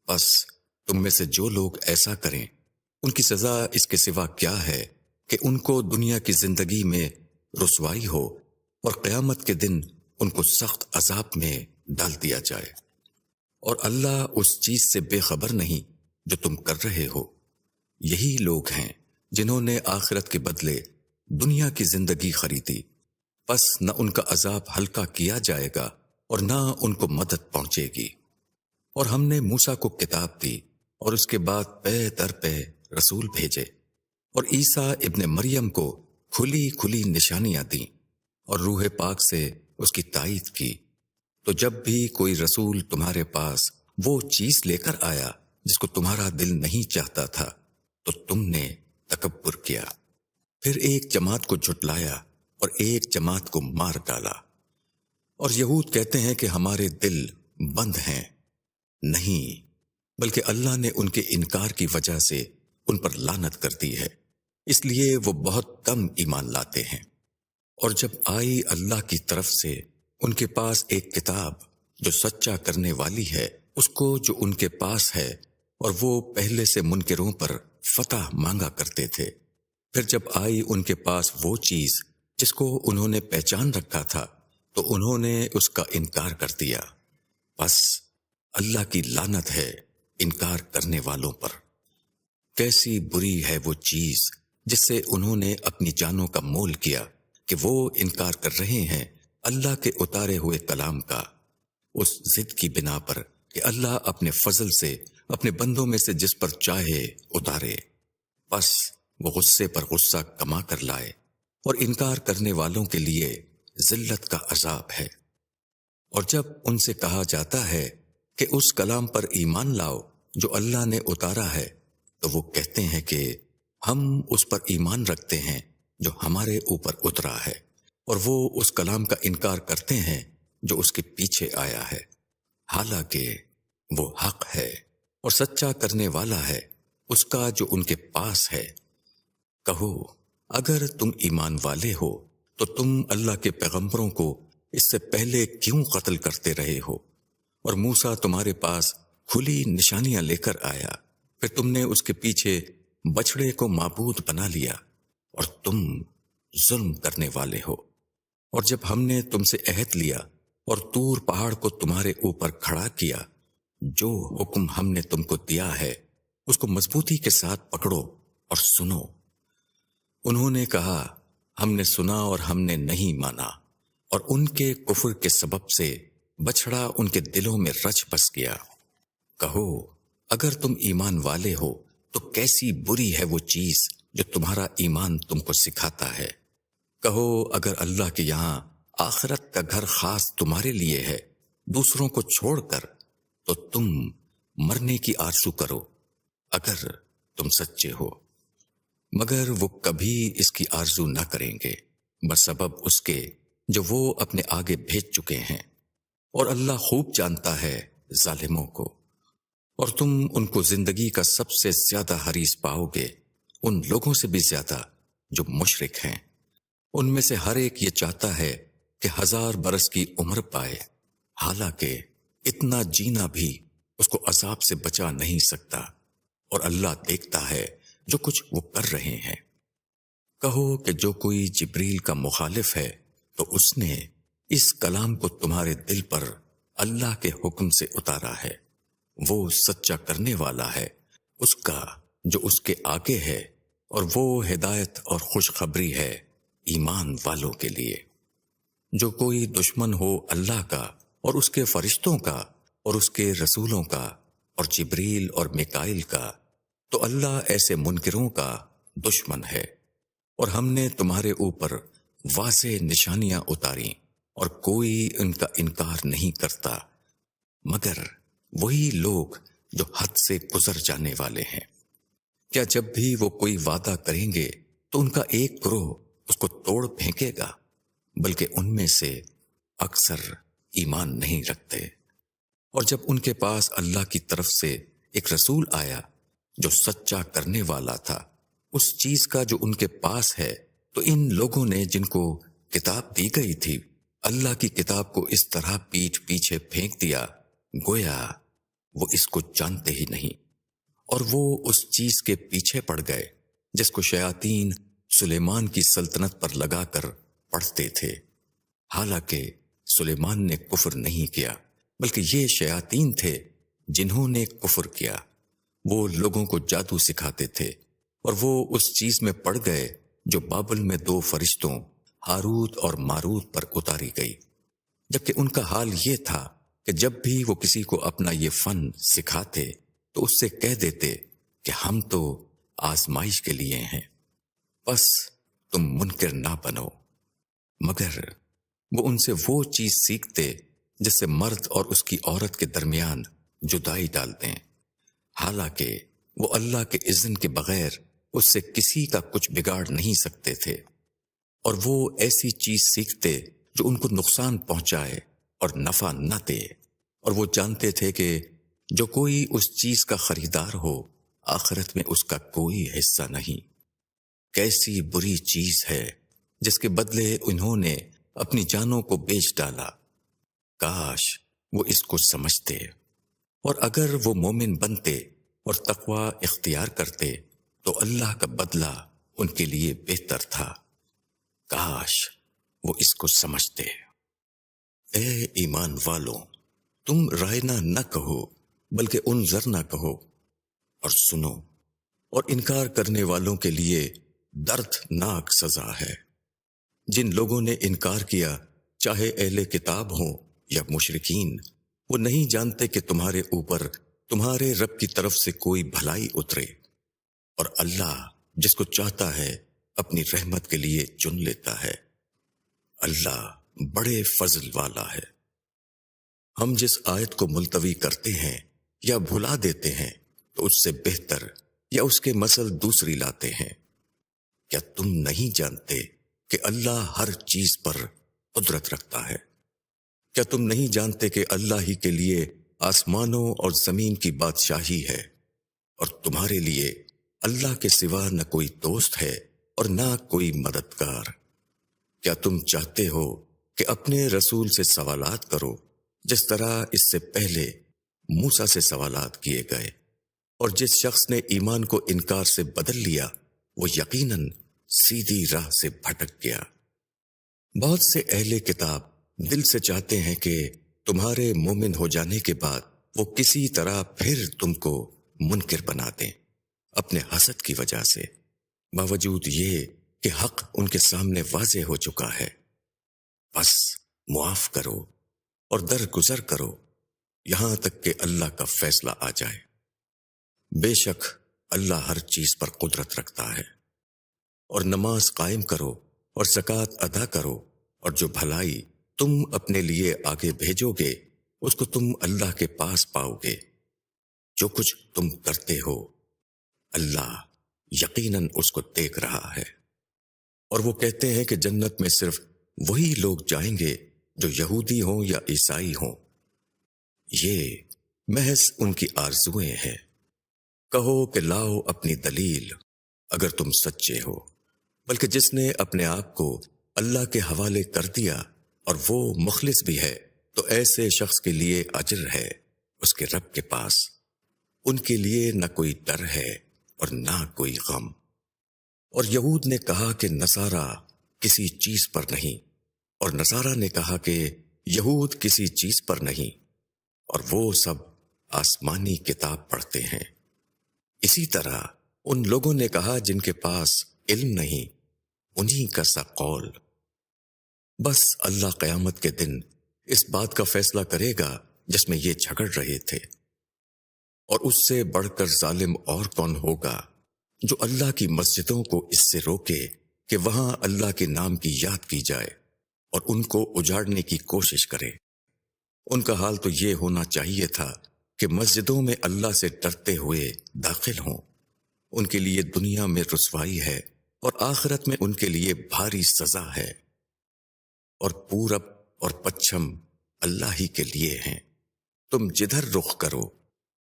بس تم میں سے جو لوگ ایسا کریں، ان کی سزا اس کے سوا کیا ہے کہ ان کو دنیا کی زندگی میں رسوائی ہو اور قیامت کے دن ان کو سخت عذاب میں ڈال دیا جائے۔ اور اللہ اس چیز سے بے خبر نہیں جو تم کر رہے ہو۔ یہی لوگ ہیں جنہوں نے آخرت کے بدلے دنیا کی زندگی خریدی۔ پس نہ ان کا عذاب ہلکا کیا جائے گا اور نہ ان کو مدد پہنچے گی۔ اور ہم نے موسا کو کتاب دی اور اس کے بعد پے در پہ رسول بھیجے۔ اور عیسیٰ ابن مریم کو کھلی کھلی نشانیاں دیں اور روح پاک سے اس کی تائید کی۔ تو جب بھی کوئی رسول تمہارے پاس وہ چیز لے کر آیا جس کو تمہارا دل نہیں چاہتا تھا، تو تم نے تکبر کیا۔ پھر ایک جماعت کو جھٹلایا اور ایک جماعت کو مار ڈالا۔ اور یہود کہتے ہیں کہ ہمارے دل بند ہیں، نہیں، بلکہ اللہ نے ان کے انکار کی وجہ سے ان پر لانت کر دی ہے۔ اس لیے وہ بہت کم ایمان لاتے ہیں۔ اور جب آئی اللہ کی طرف سے ان کے پاس ایک کتاب جو سچا کرنے والی ہے، اس کو جو ان کے پاس ہے، اور وہ پہلے سے منکروں پر فتح مانگا کرتے تھے۔ پھر جب آئی ان کے پاس وہ چیز جس کو انہوں نے پہچان رکھا تھا تو انہوں نے اس کا انکار کر دیا۔ بس اللہ کی لانت ہے انکار کرنے والوں پر۔ کیسی بری ہے وہ چیز جس سے انہوں نے اپنی جانوں کا مول کیا کہ وہ انکار کر رہے ہیں اللہ کے اتارے ہوئے کلام کا۔ اس ضد کی بنا پر کہ اللہ اپنے فضل سے اپنے بندوں میں سے جس پر چاہے اتارے۔ بس وہ غصے پر غصہ کما کر لائے اور انکار کرنے والوں کے لیے ذلت کا عذاب ہے۔ اور جب ان سے کہا جاتا ہے کہ اس کلام پر ایمان لاؤ جو اللہ نے اتارا ہے، تو وہ کہتے ہیں کہ ہم اس پر ایمان رکھتے ہیں جو ہمارے اوپر اترا ہے، اور وہ اس کلام کا انکار کرتے ہیں جو اس کے پیچھے آیا ہے۔ حالانکہ وہ حق ہے اور سچا کرنے والا ہے، اس کا جو ان کے پاس ہے۔ کہو، اگر تم ایمان والے ہو تو تم اللہ کے پیغمبروں کو اس سے پہلے کیوں قتل کرتے رہے ہو؟ اور موسا تمہارے پاس کھلی نشانیاں لے کر آیا، پھر تم نے اس کے پیچھے بچڑے کو معبود بنا لیا اور تم ظلم کرنے والے ہو۔ اور جب ہم نے تم سے عہد لیا اور تور پہاڑ کو تمہارے اوپر کھڑا کیا، جو حکم ہم نے تم کو دیا ہے، اس کو مضبوطی کے ساتھ پکڑو اور سنو۔ انہوں نے کہا ہم نے سنا اور ہم نے نہیں مانا، اور ان کے کفر کے سبب سے بچڑا ان کے دلوں میں رچ بس گیا۔ کہو، اگر تم ایمان والے ہو، تو کیسی بری ہے وہ چیز جو تمہارا ایمان تم کو سکھاتا ہے۔ کہو، اگر اللہ کے یہاں آخرت کا گھر خاص تمہارے لیے ہے، دوسروں کو چھوڑ کر، تو تم مرنے کی آرسو کرو۔ اگر تم سچے ہو۔ مگر وہ کبھی اس کی آرزو نہ کریں گے۔ بس سبب اس کے جو وہ اپنے آگے بھیج چکے ہیں۔ اور اللہ خوب جانتا ہے ظالموں کو۔ اور تم ان کو زندگی کا سب سے زیادہ حریص پاؤ گے۔ ان لوگوں سے بھی زیادہ جو مشرق ہیں۔ ان میں سے ہر ایک یہ چاہتا ہے کہ ہزار برس کی عمر پائے۔ حالانکہ اتنا جینا بھی اس کو عذاب سے بچا نہیں سکتا۔ اور اللہ دیکھتا ہے جو کچھ وہ کر رہے ہیں۔ کہو کہ جو کوئی جبریل کا مخالف ہے، تو اس نے اس کلام کو تمہارے دل پر اللہ کے حکم سے اتارا ہے۔ وہ سچا کرنے والا ہے، اس کا جو اس کے آگے ہے، اور وہ ہدایت اور خوشخبری ہے ایمان والوں کے لیے۔ جو کوئی دشمن ہو اللہ کا، اور اس کے فرشتوں کا، اور اس کے رسولوں کا، اور جبریل اور مکائل کا تو اللہ ایسے منکروں کا دشمن ہے اور ہم نے تمہارے اوپر واضح نشانیاں اتاری اور کوئی ان کا انکار نہیں کرتا، مگر وہی لوگ جو حد سے گزر جانے والے ہیں۔ کیا جب بھی وہ کوئی وعدہ کریں گے تو ان کا ایک گروہ اس کو توڑ پھینکے گا؟ بلکہ ان میں سے اکثر ایمان نہیں رکھتے۔ اور جب ان کے پاس اللہ کی طرف سے ایک رسول آیا جو سچا کرنے والا تھا، اس چیز کا جو ان کے پاس ہے، تو ان لوگوں نے جن کو کتاب دی گئی تھی، اللہ کی کتاب کو اس طرح پیٹ پیچھے پھینک دیا، گویا وہ اس کو جانتے ہی نہیں۔ اور وہ اس چیز کے پیچھے پڑ گئے، جس کو شیاطین سلیمان کی سلطنت پر لگا کر پڑھتے تھے۔ حالانکہ سلیمان نے کفر نہیں کیا، بلکہ یہ شیاطین تھے جنہوں نے کفر کیا۔ وہ لوگوں کو جادو سکھاتے تھے اور وہ اس چیز میں پڑ گئے جو بابل میں دو فرشتوں، ہاروت اور ماروت پر اتاری گئی۔ جبکہ ان کا حال یہ تھا کہ جب بھی وہ کسی کو اپنا یہ فن سکھاتے تو اس سے کہہ دیتے کہ ہم تو آزمائش کے لیے ہیں۔ بس تم منکر نہ بنو۔ مگر وہ ان سے وہ چیز سیکھتے جس سے مرد اور اس کی عورت کے درمیان جدائی ڈالتے ہیں۔ حالانکہ وہ اللہ کے اذن کے بغیر اس سے کسی کا کچھ بگاڑ نہیں سکتے تھے اور وہ ایسی چیز سیکھتے جو ان کو نقصان پہنچائے اور نفع نہ دے۔ اور وہ جانتے تھے کہ جو کوئی اس چیز کا خریدار ہو، آخرت میں اس کا کوئی حصہ نہیں۔ کیسی بری چیز ہے جس کے بدلے انہوں نے اپنی جانوں کو بیچ ڈالا۔ کاش وہ اس کو سمجھتے۔ اور اگر وہ مومن بنتے اور تقوا اختیار کرتے تو اللہ کا بدلہ ان کے لیے بہتر تھا۔ کاش وہ اس کو سمجھتے۔ اے ایمان والوں تم رائنا نہ کہو، بلکہ ان ذر نہ کہو۔ اور سنو، اور انکار کرنے والوں کے لیے دردناک سزا ہے۔ جن لوگوں نے انکار کیا، چاہے اہل کتاب ہوں یا مشرقین وہ نہیں جانتے کہ تمہارے اوپر، تمہارے رب کی طرف سے کوئی بھلائی اترے۔ اور اللہ جس کو چاہتا ہے، اپنی رحمت کے لیے چن لیتا ہے۔ اللہ بڑے فضل والا ہے۔ ہم جس آیت کو ملتوی کرتے ہیں یا بھلا دیتے ہیں، تو اس سے بہتر یا اس کے مسل دوسری لاتے ہیں۔ کیا تم نہیں جانتے کہ اللہ ہر چیز پر قدرت رکھتا ہے؟ کیا تم نہیں جانتے کہ اللہ ہی کے لیے آسمانوں اور زمین کی بادشاہی ہے اور تمہارے لیے اللہ کے سوا نہ کوئی دوست ہے اور نہ کوئی مددگار؟ کیا تم چاہتے ہو کہ اپنے رسول سے سوالات کرو جس طرح اس سے پہلے موسا سے سوالات کیے گئے اور جس شخص نے ایمان کو انکار سے بدل لیا، وہ یقیناً سیدھی راہ سے بھٹک گیا۔ بہت سے اہل کتاب دل سے چاہتے ہیں کہ تمہارے مومن ہو جانے کے بعد وہ کسی طرح پھر تم کو منکر بنا دیں اپنے حسد کی وجہ سے۔ باوجود یہ کہ حق ان کے سامنے واضح ہو چکا ہے۔ بس معاف کرو اور درگزر کرو۔ یہاں تک کہ اللہ کا فیصلہ آ جائے۔ بے شک اللہ ہر چیز پر قدرت رکھتا ہے۔ اور نماز قائم کرو اور زکوٰۃ ادا کرو اور جو بھلائی تم اپنے لیے آگے بھیجو گے، اس کو تم اللہ کے پاس پاؤ گے۔ جو کچھ تم کرتے ہو، اللہ یقیناً اس کو دیکھ رہا ہے۔ اور وہ کہتے ہیں کہ جنت میں صرف وہی لوگ جائیں گے جو یہودی ہوں یا عیسائی ہوں۔ یہ محض ان کی آرزویں ہیں۔ کہو کہ لاؤ اپنی دلیل اگر تم سچے ہو، بلکہ جس نے اپنے آپ کو اللہ کے حوالے کر دیا اور وہ مخلص بھی ہے، تو ایسے شخص کے لیے اجر ہے اس کے رب کے پاس۔ ان کے لیے نہ کوئی ڈر ہے اور نہ کوئی غم۔ اور یہود نے کہا کہ نصارہ کسی چیز پر نہیں، اور نصارہ نے کہا کہ یہود کسی چیز پر نہیں، اور وہ سب آسمانی کتاب پڑھتے ہیں۔ اسی طرح ان لوگوں نے کہا جن کے پاس علم نہیں، انہی کا سا قول۔ بس اللہ قیامت کے دن اس بات کا فیصلہ کرے گا جس میں یہ جھگڑ رہے تھے۔ اور اس سے بڑھ کر ظالم اور کون ہوگا جو اللہ کی مسجدوں کو اس سے روکے کہ وہاں اللہ کے نام کی یاد کی جائے اور ان کو اجاڑنے کی کوشش کرے۔ ان کا حال تو یہ ہونا چاہیے تھا کہ مسجدوں میں اللہ سے ڈرتے ہوئے داخل ہوں۔ ان کے لیے دنیا میں رسوائی ہے اور آخرت میں ان کے لیے بھاری سزا ہے۔ اور پورب اور پچھم اللہ ہی کے لیے ہیں۔ تم جدھر رخ کرو،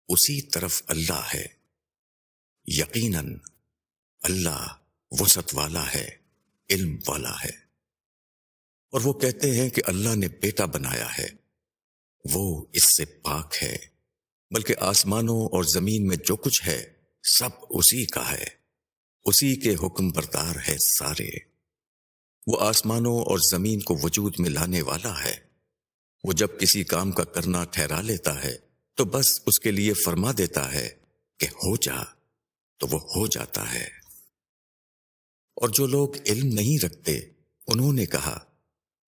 اسی طرف اللہ ہے۔ یقیناً اللہ وسط والا ہے، علم والا ہے۔ اور وہ کہتے ہیں کہ اللہ نے بیٹا بنایا ہے۔ وہ اس سے پاک ہے، بلکہ آسمانوں اور زمین میں جو کچھ ہے، سب اسی کا ہے۔ اسی کے حکم بردار ہے سارے۔ وہ آسمانوں اور زمین کو وجود میں لانے والا ہے۔ وہ جب کسی کام کا کرنا ٹھہرا لیتا ہے، تو بس اس کے لیے فرما دیتا ہے کہ ہو جا، تو وہ ہو جاتا ہے۔ اور جو لوگ علم نہیں رکھتے، انہوں نے کہا،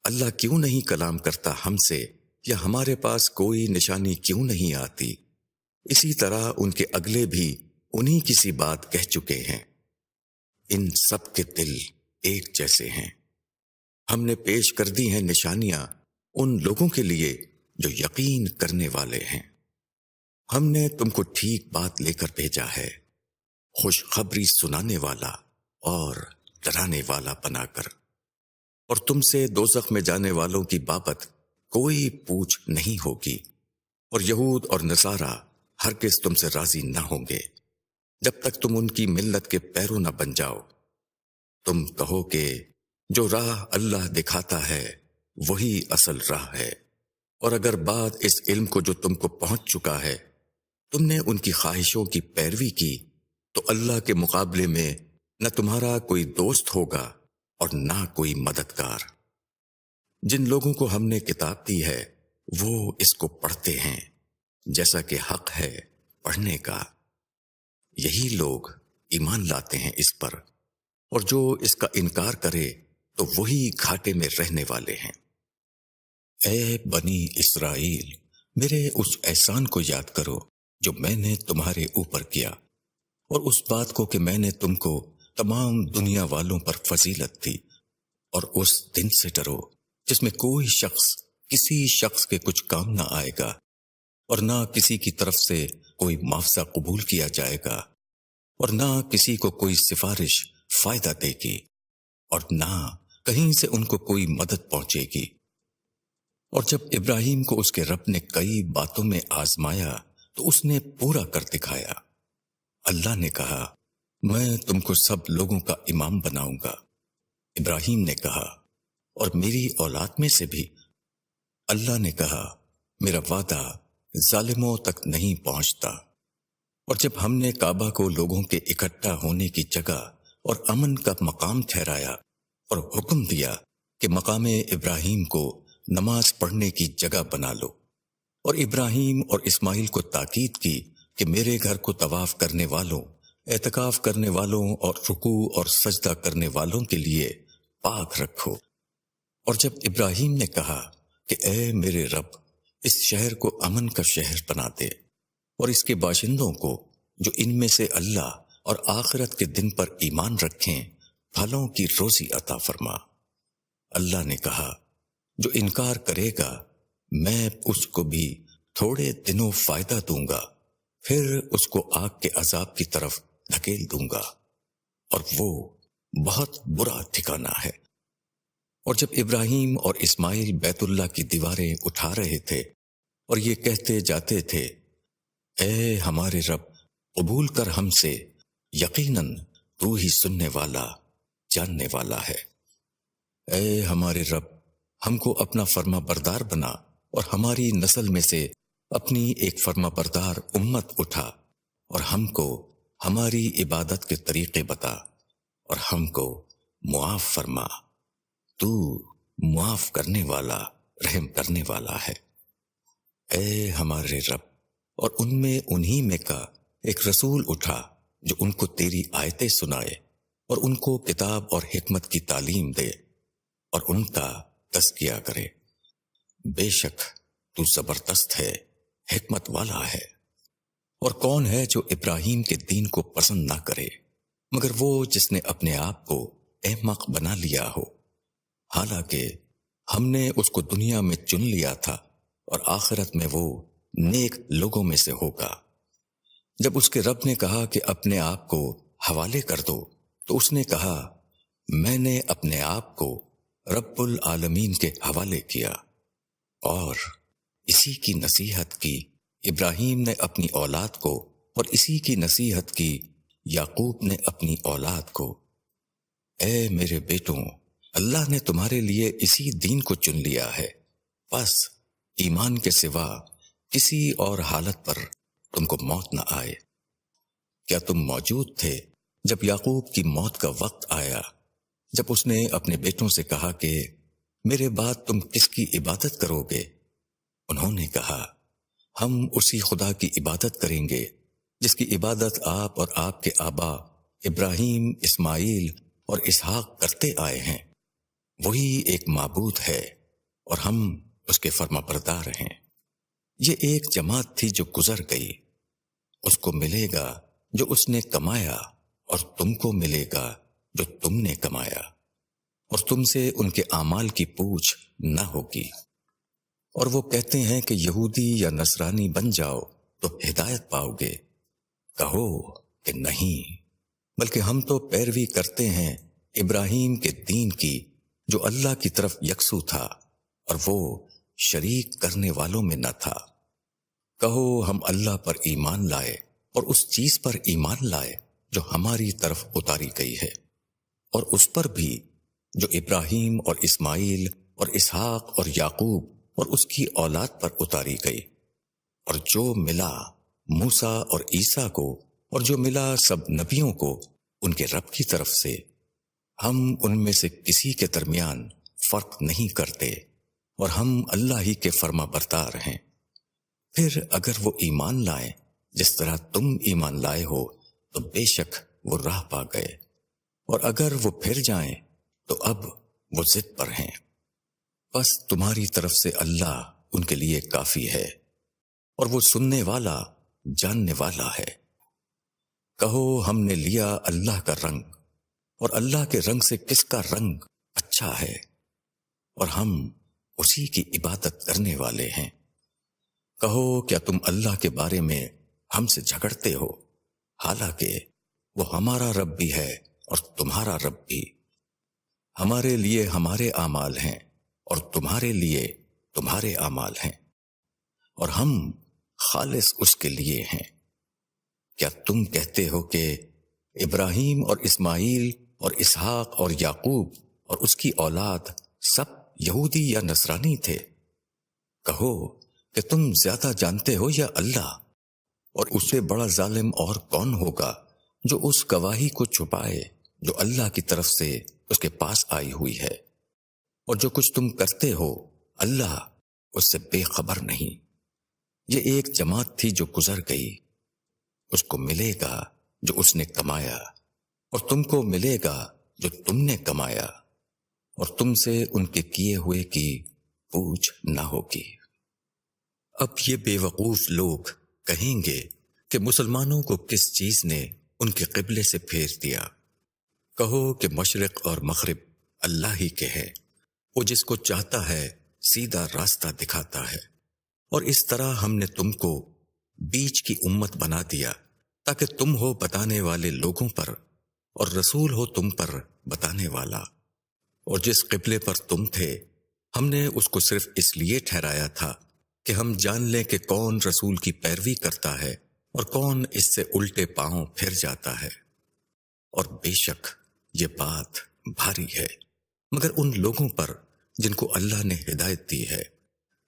اللہ کیوں نہیں کلام کرتا ہم سے؟ یا ہمارے پاس کوئی نشانی کیوں نہیں آتی؟ اسی طرح ان کے اگلے بھی انہی کسی بات کہہ چکے ہیں۔ ان سب کے دل ایک جیسے ہیں۔ ہم نے پیش کر دی ہیں نشانیاں ان لوگوں کے لیے جو یقین کرنے والے ہیں۔ ہم نے تم کو ٹھیک بات لے کر بھیجا ہے، خوشخبری سنانے والا اور ڈرانے والا بنا کر۔ اور تم سے دو میں جانے والوں کی بابت کوئی پوچھ نہیں ہوگی۔ اور یہود اور نصارہ ہر کس تم سے راضی نہ ہوں گے۔ جب تک تم ان کی ملت کے پیروں نہ بن جاؤ، تم کہو کہ جو راہ اللہ دکھاتا ہے، وہی اصل راہ ہے۔ اور اگر بات اس علم کو جو تم کو پہنچ چکا ہے، تم نے ان کی خواہشوں کی پیروی کی، تو اللہ کے مقابلے میں نہ تمہارا کوئی دوست ہوگا اور نہ کوئی مددگار۔ جن لوگوں کو ہم نے کتاب دی ہے، وہ اس کو پڑھتے ہیں، جیسا کہ حق ہے پڑھنے کا۔ یہی لوگ ایمان لاتے ہیں اس پر، اور جو اس کا انکار کرے تو وہی گھاٹے میں رہنے والے ہیں۔ اے بنی اسرائیل، میرے اس احسان کو یاد کرو جو میں نے تمہارے اوپر کیا۔ اور اس بات کو کہ میں نے تم کو تمام دنیا والوں پر فضیلت دی۔ اور اس دن سے ڈرو جس میں کوئی شخص کسی شخص کے کچھ کام نہ آئے گا اور نہ کسی کی طرف سے کوئی معاوضہ قبول کیا جائے گا اور نہ کسی کو کوئی سفارش فائدہ دے گی اور نہ کہیں سے ان کو کوئی مدد پہنچے گی۔ اور جب ابراہیم کو اس کے رب نے کئی باتوں میں آزمایا، تو اس نے پورا کر دکھایا۔ اللہ نے کہا، میں تم کو سب لوگوں کا امام بناؤں گا۔ ابراہیم نے کہا، اور میری اولاد میں سے بھی۔ اللہ نے کہا، میرا وعدہ ظالموں تک نہیں پہنچتا۔ اور جب ہم نے کعبہ کو لوگوں کے اکٹھا ہونے کی جگہ اور امن کا مقام ٹھہرایا اور حکم دیا کہ مقام ابراہیم کو نماز پڑھنے کی جگہ بنا لو۔ اور ابراہیم اور اسماعیل کو تاکید کی کہ میرے گھر کو طواف کرنے والوں، اعتکاف کرنے والوں اور رکوع اور سجدہ کرنے والوں کے لیے پاک رکھو۔ اور جب ابراہیم نے کہا کہ اے میرے رب، اس شہر کو امن کا شہر بنا دے، اور اس کے باشندوں کو جو ان میں سے اللہ اور آخرت کے دن پر ایمان رکھیں پھلوں کی روزی عطا فرما۔ اللہ نے کہا، جو انکار کرے گا، میں اس کو بھی تھوڑے دنوں فائدہ دوں گا، پھر اس کو آگ کے عذاب کی طرف دھکیل دوں گا۔ اور وہ بہت برا ٹھکانا ہے۔ اور جب ابراہیم اور اسماعیل بیت اللہ کی دیواریں اٹھا رہے تھے اور یہ کہتے جاتے تھے، اے ہمارے رب، قبول کر ہم سے، یقیناً تو ہی سننے والا۔ جاننے والا ہے۔ اے ہمارے رب، ہم کو اپنا فرما بردار بنا اور ہماری نسل میں سے اپنی ایک فرما بردار امت اٹھا اور ہم کو ہماری عبادت کے طریقے بتا اور ہم کو معاف فرما۔ تو معاف کرنے والا، رحم کرنے والا ہے۔ اے ہمارے رب، اور ان میں انہی میں کا ایک رسول اٹھا جو ان کو تیری آیتیں سنائے۔ اور ان کو کتاب اور حکمت کی تعلیم دے اور ان کا تسکیہ کرے۔ بے شک تو زبردست ہے، حکمت والا ہے۔ اور کون ہے جو ابراہیم کے دین کو پسند نہ کرے، مگر وہ جس نے اپنے آپ کو احمق بنا لیا ہو۔ حالانکہ ہم نے اس کو دنیا میں چن لیا تھا اور آخرت میں وہ نیک لوگوں میں سے ہوگا۔ جب اس کے رب نے کہا کہ اپنے آپ کو حوالے کر دو تو اس نے کہا، میں نے اپنے آپ کو رب العالمین کے حوالے کیا اور اسی کی نصیحت کی، ابراہیم نے اپنی اولاد کو اور اسی کی نصیحت کی، یعقوب نے اپنی اولاد کو۔ اے میرے بیٹوں، اللہ نے تمہارے لیے اسی دین کو چن لیا ہے۔ بس، ایمان کے سوا کسی اور حالت پر تم کو موت نہ آئے۔ کیا تم موجود تھے جب یعقوب کی موت کا وقت آیا، جب اس نے اپنے بیٹوں سے کہا کہ، میرے بعد تم کس کی عبادت کرو گے؟ انہوں نے کہا، ہم اسی خدا کی عبادت کریں گے، جس کی عبادت آپ اور آپ کے آبا ابراہیم، اسماعیل اور اسحاق کرتے آئے ہیں۔ وہی ایک معبود ہے اور ہم اس کے فرما بردار ہیں۔ یہ ایک جماعت تھی جو گزر گئی۔ اس کو ملے گا جو اس نے کمایا۔ اور تم کو ملے گا جو تم نے کمایا، اور تم سے ان کے اعمال کی پوچھ نہ ہوگی۔ اور وہ کہتے ہیں کہ یہودی یا نصرانی بن جاؤ تو ہدایت پاؤ گے۔ کہو کہ نہیں، بلکہ ہم تو پیروی کرتے ہیں ابراہیم کے دین کی، جو اللہ کی طرف یکسو تھا، اور وہ شریک کرنے والوں میں نہ تھا۔ کہو ہم اللہ پر ایمان لائے اور اس چیز پر ایمان لائے۔ جو ہماری طرف اتاری گئی ہے اور اس پر بھی جو ابراہیم اور اسماعیل اور اسحاق اور یعقوب اور اس کی اولاد پر اتاری گئی اور جو ملا موسا اور عیسیٰ کو اور جو ملا سب نبیوں کو ان کے رب کی طرف سے، ہم ان میں سے کسی کے درمیان فرق نہیں کرتے اور ہم اللہ ہی کے فرما بردار ہیں۔ پھر اگر وہ ایمان لائیں، جس طرح تم ایمان لائے ہو تو بے شک وہ راہ پا گئے۔ اور اگر وہ پھر جائیں تو اب وہ ضد پر ہیں۔ بس تمہاری طرف سے اللہ ان کے لیے کافی ہے اور وہ سننے والا، جاننے والا ہے۔ کہو، ہم نے لیا اللہ کا رنگ اور اللہ کے رنگ سے کس کا رنگ اچھا ہے؟ اور ہم اسی کی عبادت کرنے والے ہیں۔ کہو، کیا تم اللہ کے بارے میں ہم سے جھگڑتے ہو؟ حالانکہ وہ ہمارا رب بھی ہے اور تمہارا رب بھی۔ ہمارے لیے ہمارے اعمال ہیں اور تمہارے لیے تمہارے اعمال ہیں۔ اور ہم خالص اس کے لیے ہیں۔ کیا تم کہتے ہو کہ ابراہیم اور اسماعیل اور اسحاق اور یعقوب اور اس کی اولاد سب یہودی یا نصرانی تھے؟ کہو کہ تم زیادہ جانتے ہو یا اللہ؟ اور اس سے بڑا ظالم اور کون ہوگا جو اس گواہی کو چھپائے جو اللہ کی طرف سے اس کے پاس آئی ہوئی ہے؟ اور جو کچھ تم کرتے ہو، اللہ اس سے بے خبر نہیں۔ یہ ایک جماعت تھی جو گزر گئی۔ اس کو ملے گا جو اس نے کمایا اور تم کو ملے گا جو تم نے کمایا اور تم سے ان کے کیے ہوئے کی پوچھ نہ ہوگی۔ اب یہ بے وقوف لوگ کہیں گے کہ مسلمانوں کو کس چیز نے ان کے قبلے سے پھیر دیا۔ کہو کہ مشرق اور مغرب اللہ ہی کے ہے وہ جس کو چاہتا ہے سیدھا راستہ دکھاتا ہے۔ اور اس طرح ہم نے تم کو بیچ کی امت بنا دیا تاکہ تم ہو بتانے والے لوگوں پر اور رسول ہو تم پر بتانے والا۔ اور جس قبلے پر تم تھے، ہم نے اس کو صرف اس لیے ٹھہرایا تھا کہ ہم جان لیں کہ کون رسول کی پیروی کرتا ہے اور کون اس سے الٹے پاؤں پھر جاتا ہے۔ اور بے شک یہ بات بھاری ہے، مگر ان لوگوں پر جن کو اللہ نے ہدایت دی ہے۔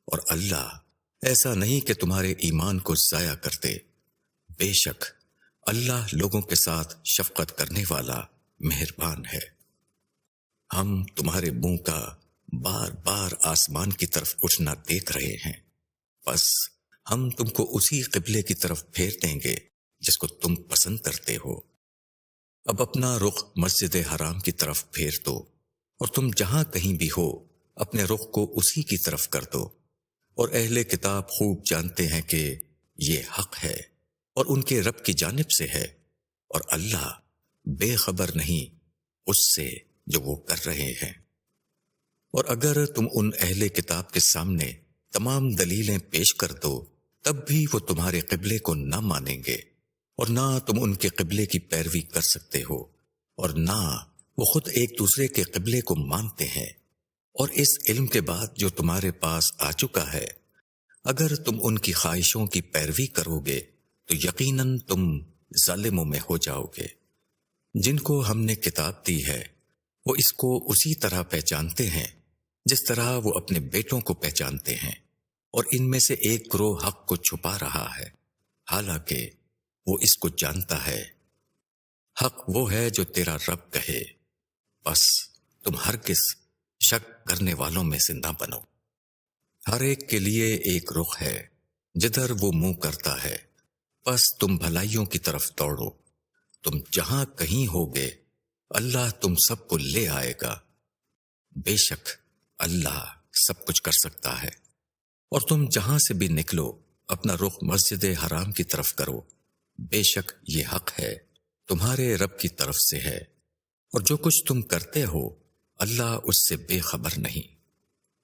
اور اللہ ایسا نہیں کہ تمہارے ایمان کو ضائع کرتے۔ بے شک اللہ لوگوں کے ساتھ شفقت کرنے والا مہربان ہے۔ ہم تمہارے منہ کا بار بار آسمان کی طرف اٹھنا دیکھ رہے ہیں۔ بس ہم تم کو اسی قبلے کی طرف پھیر دیں گے جس کو تم پسند کرتے ہو۔ اب اپنا رخ مسجد حرام کی طرف پھیر دو اور تم جہاں کہیں بھی ہو اپنے رخ کو اسی کی طرف کر دو۔ اور اہل کتاب خوب جانتے ہیں کہ یہ حق ہے اور ان کے رب کی جانب سے ہے اور اللہ بے خبر نہیں اس سے جو وہ کر رہے ہیں۔ اور اگر تم ان اہل کتاب کے سامنے تمام دلیلیں پیش کر دو، تب بھی وہ تمہارے قبلے کو نہ مانیں گے، اور نہ تم ان کے قبلے کی پیروی کر سکتے ہو، اور نہ وہ خود ایک دوسرے کے قبلے کو مانتے ہیں۔ اور اس علم کے بعد جو تمہارے پاس آ چکا ہے، اگر تم ان کی خواہشوں کی پیروی کرو گے، تو یقیناً تم ظالموں میں ہو جاؤ گے۔ جن کو ہم نے کتاب دی ہے، وہ اس کو اسی طرح پہچانتے ہیں، جس طرح وہ اپنے بیٹوں کو پہچانتے ہیں۔ اور ان میں سے ایک گروہ حق کو چھپا رہا ہے۔ حالانکہ وہ اس کو جانتا ہے۔ حق وہ ہے جو تیرا رب کہے۔ بس تم ہر کس شک کرنے والوں میں سے نہ بنو۔ ہر ایک کے لیے ایک رخ ہے، جدھر وہ منہ کرتا ہے۔ بس تم بھلائیوں کی طرف دوڑو۔ تم جہاں کہیں ہوگے، اللہ تم سب کو لے آئے گا۔ بے شک اللہ سب کچھ کر سکتا ہے۔ اور تم جہاں سے بھی نکلو، اپنا رخ مسجد حرام کی طرف کرو۔ بے شک یہ حق ہے، تمہارے رب کی طرف سے ہے۔ اور جو کچھ تم کرتے ہو، اللہ اس سے بے خبر نہیں۔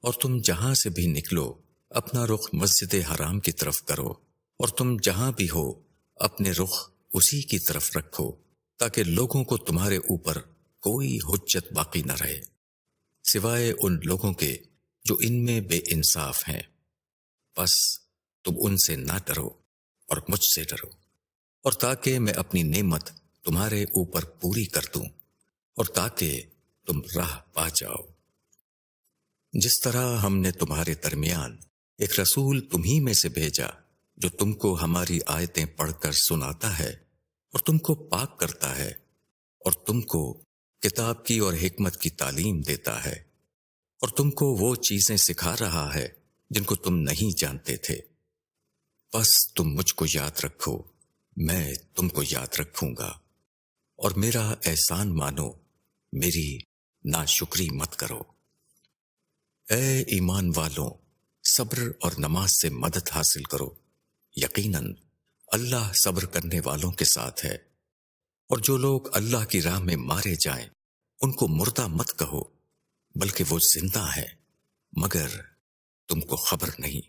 اور تم جہاں سے بھی نکلو، اپنا رخ مسجد حرام کی طرف کرو۔ اور تم جہاں بھی ہو، اپنے رخ اسی کی طرف رکھو، تاکہ لوگوں کو تمہارے اوپر کوئی حجت باقی نہ رہے۔ سوائے ان لوگوں کے جو ان میں بے انصاف ہیں۔ بس تم ان سے نہ ڈرو اور مجھ سے ڈرو اور تاکہ میں اپنی نعمت تمہارے اوپر پوری کر دوں اور تاکہ تم راہ پا جاؤ۔ جس طرح ہم نے تمہارے درمیان ایک رسول تمہیں میں سے بھیجا جو تم کو ہماری آیتیں پڑھ کر سناتا ہے اور تم کو پاک کرتا ہے اور تم کو کتاب کی اور حکمت کی تعلیم دیتا ہے اور تم کو وہ چیزیں سکھا رہا ہے جن کو تم نہیں جانتے تھے۔ بس تم مجھ کو یاد رکھو، میں تم کو یاد رکھوں گا۔ اور میرا احسان مانو، میری ناشکری مت کرو۔ اے ایمان والوں، صبر اور نماز سے مدد حاصل کرو۔ یقیناً اللہ صبر کرنے والوں کے ساتھ ہے۔ اور جو لوگ اللہ کی راہ میں مارے جائیں، ان کو مردہ مت کہو، بلکہ وہ زندہ ہے مگر تم کو خبر نہیں۔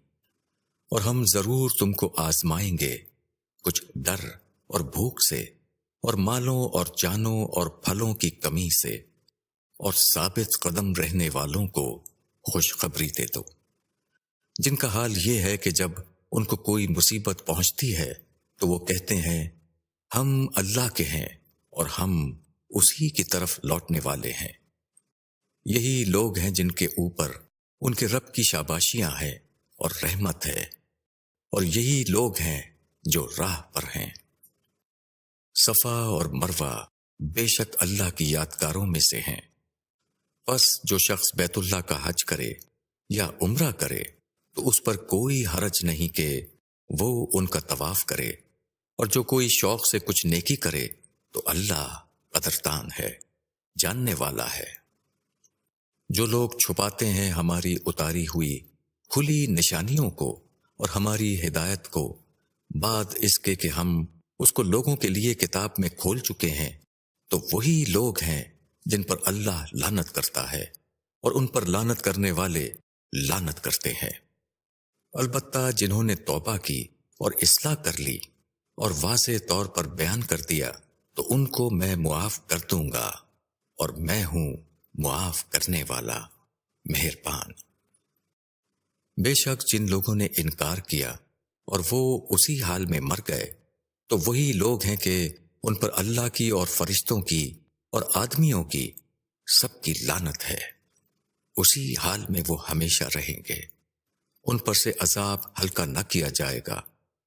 اور ہم ضرور تم کو آزمائیں گے کچھ ڈر اور بھوک سے، اور مالوں اور جانوں اور پھلوں کی کمی سے، اور ثابت قدم رہنے والوں کو خوشخبری دے دو۔ جن کا حال یہ ہے کہ جب ان کو کوئی مصیبت پہنچتی ہے، تو وہ کہتے ہیں، ہم اللہ کے ہیں اور ہم اسی کی طرف لوٹنے والے ہیں۔ یہی لوگ ہیں جن کے اوپر ان کے رب کی شاباشیاں ہیں اور رحمت ہے اور یہی لوگ ہیں جو راہ پر ہیں۔ صفا اور مروا بے شک اللہ کی یادگاروں میں سے ہیں۔ بس جو شخص بیت اللہ کا حج کرے یا عمرہ کرے تو اس پر کوئی حرج نہیں کہ وہ ان کا طواف کرے۔ اور جو کوئی شوق سے کچھ نیکی کرے تو اللہ قدرتان ہے، جاننے والا ہے۔ جو لوگ چھپاتے ہیں ہماری اتاری ہوئی کھلی نشانیوں کو اور ہماری ہدایت کو، بعد اس کے کہ ہم اس کو لوگوں کے لیے کتاب میں کھول چکے ہیں، تو وہی لوگ ہیں جن پر اللہ لانت کرتا ہے اور ان پر لانت کرنے والے لانت کرتے ہیں۔ البتہ جنہوں نے توبہ کی اور اصلاح کر لی اور واضح طور پر بیان کر دیا، تو ان کو میں معاف کر دوں گا اور میں ہوں معاف کرنے والا مہربان۔ بے شک جن لوگوں نے انکار کیا اور وہ اسی حال میں مر گئے، تو وہی لوگ ہیں کہ ان پر اللہ کی اور فرشتوں کی اور آدمیوں کی سب کی لانت ہے۔ اسی حال میں وہ ہمیشہ رہیں گے۔ ان پر سے عذاب ہلکا نہ کیا جائے گا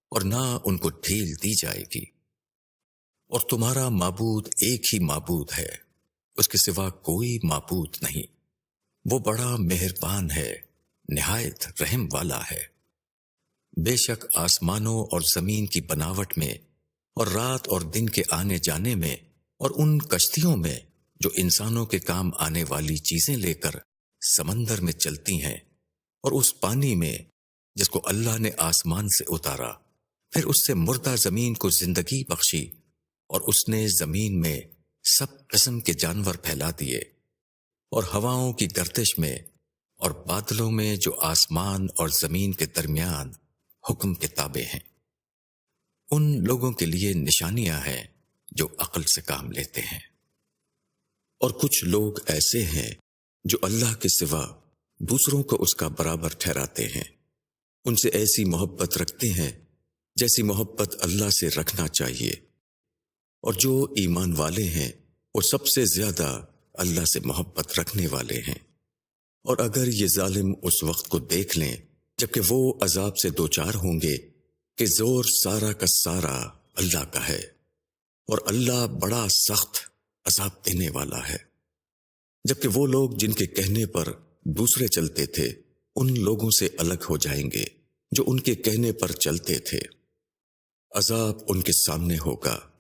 اور نہ ان کو ڈھیل دی جائے گی۔ اور تمہارا معبود ایک ہی معبود ہے۔ اس کے سوا کوئی معبود نہیں۔ وہ بڑا مہربان ہے، نہایت رحم والا ہے۔ بے شک آسمانوں اور زمین کی بناوٹ میں اور رات اور دن کے آنے جانے میں اور ان کشتیوں میں جو انسانوں کے کام آنے والی چیزیں لے کر سمندر میں چلتی ہیں اور اس پانی میں جس کو اللہ نے آسمان سے اتارا، پھر اس سے مردہ زمین کو زندگی بخشی اور اس نے زمین میں سب قسم کے جانور پھیلا دیے اور ہواؤں کی گردش میں اور بادلوں میں جو آسمان اور زمین کے درمیان حکم کتابیں ہیں۔ ان لوگوں کے لیے نشانیاں ہیں جو عقل سے کام لیتے ہیں۔ اور کچھ لوگ ایسے ہیں جو اللہ کے سوا دوسروں کو اس کا برابر ٹھہراتے ہیں۔ ان سے ایسی محبت رکھتے ہیں جیسی محبت اللہ سے رکھنا چاہیے۔ اور جو ایمان والے ہیں، وہ سب سے زیادہ اللہ سے محبت رکھنے والے ہیں۔ اور اگر یہ ظالم اس وقت کو دیکھ لیں، جبکہ وہ عذاب سے دوچار ہوں گے، کہ زور سارا کا سارا اللہ کا ہے۔ اور اللہ بڑا سخت عذاب دینے والا ہے۔ جبکہ وہ لوگ جن کے کہنے پر دوسرے چلتے تھے، ان لوگوں سے الگ ہو جائیں گے جو ان کے کہنے پر چلتے تھے۔ عذاب ان کے سامنے ہوگا۔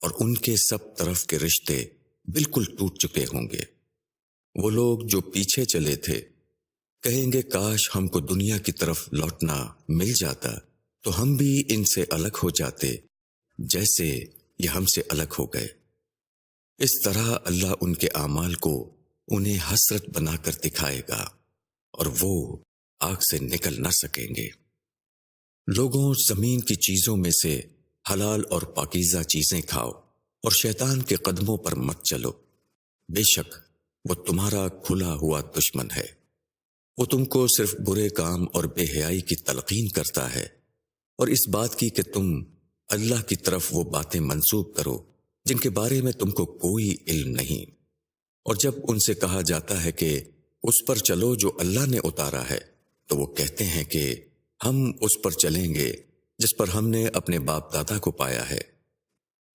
اور ان کے سب طرف کے رشتے بالکل ٹوٹ چکے ہوں گے۔ وہ لوگ جو پیچھے چلے تھے، کہیں گے، کاش ہم کو دنیا کی طرف لوٹنا مل جاتا، تو ہم بھی ان سے الگ ہو جاتے جیسے یہ ہم سے الگ ہو گئے۔ اس طرح اللہ ان کے اعمال کو انہیں حسرت بنا کر دکھائے گا اور وہ آگ سے نکل نہ سکیں گے۔ لوگوں، زمین کی چیزوں میں سے حلال اور پاکیزہ چیزیں کھاؤ اور شیطان کے قدموں پر مت چلو۔ بے شک وہ تمہارا کھلا ہوا دشمن ہے۔ وہ تم کو صرف برے کام اور بے حیائی کی تلقین کرتا ہے۔ اور اس بات کی کہ تم اللہ کی طرف وہ باتیں منسوب کرو جن کے بارے میں تم کو کوئی علم نہیں۔ اور جب ان سے کہا جاتا ہے کہ اس پر چلو جو اللہ نے اتارا ہے تو وہ کہتے ہیں کہ ہم اس پر چلیں گے۔ جس پر ہم نے اپنے باپ دادا کو پایا ہے۔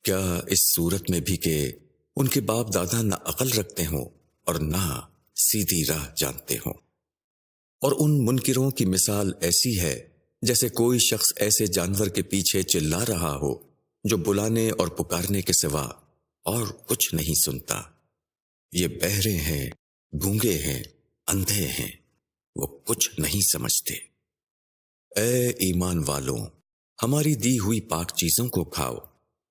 کیا اس صورت میں بھی کہ ان کے باپ دادا نہ عقل رکھتے ہوں اور نہ سیدھی راہ جانتے ہوں؟ اور ان منکروں کی مثال ایسی ہے جیسے کوئی شخص ایسے جانور کے پیچھے چلا رہا ہو جو بلانے اور پکارنے کے سوا اور کچھ نہیں سنتا۔ یہ بہرے ہیں، گونگے ہیں، اندھے ہیں، وہ کچھ نہیں سمجھتے۔ اے ایمان والوں ہماری دی ہوئی پاک چیزوں کو کھاؤ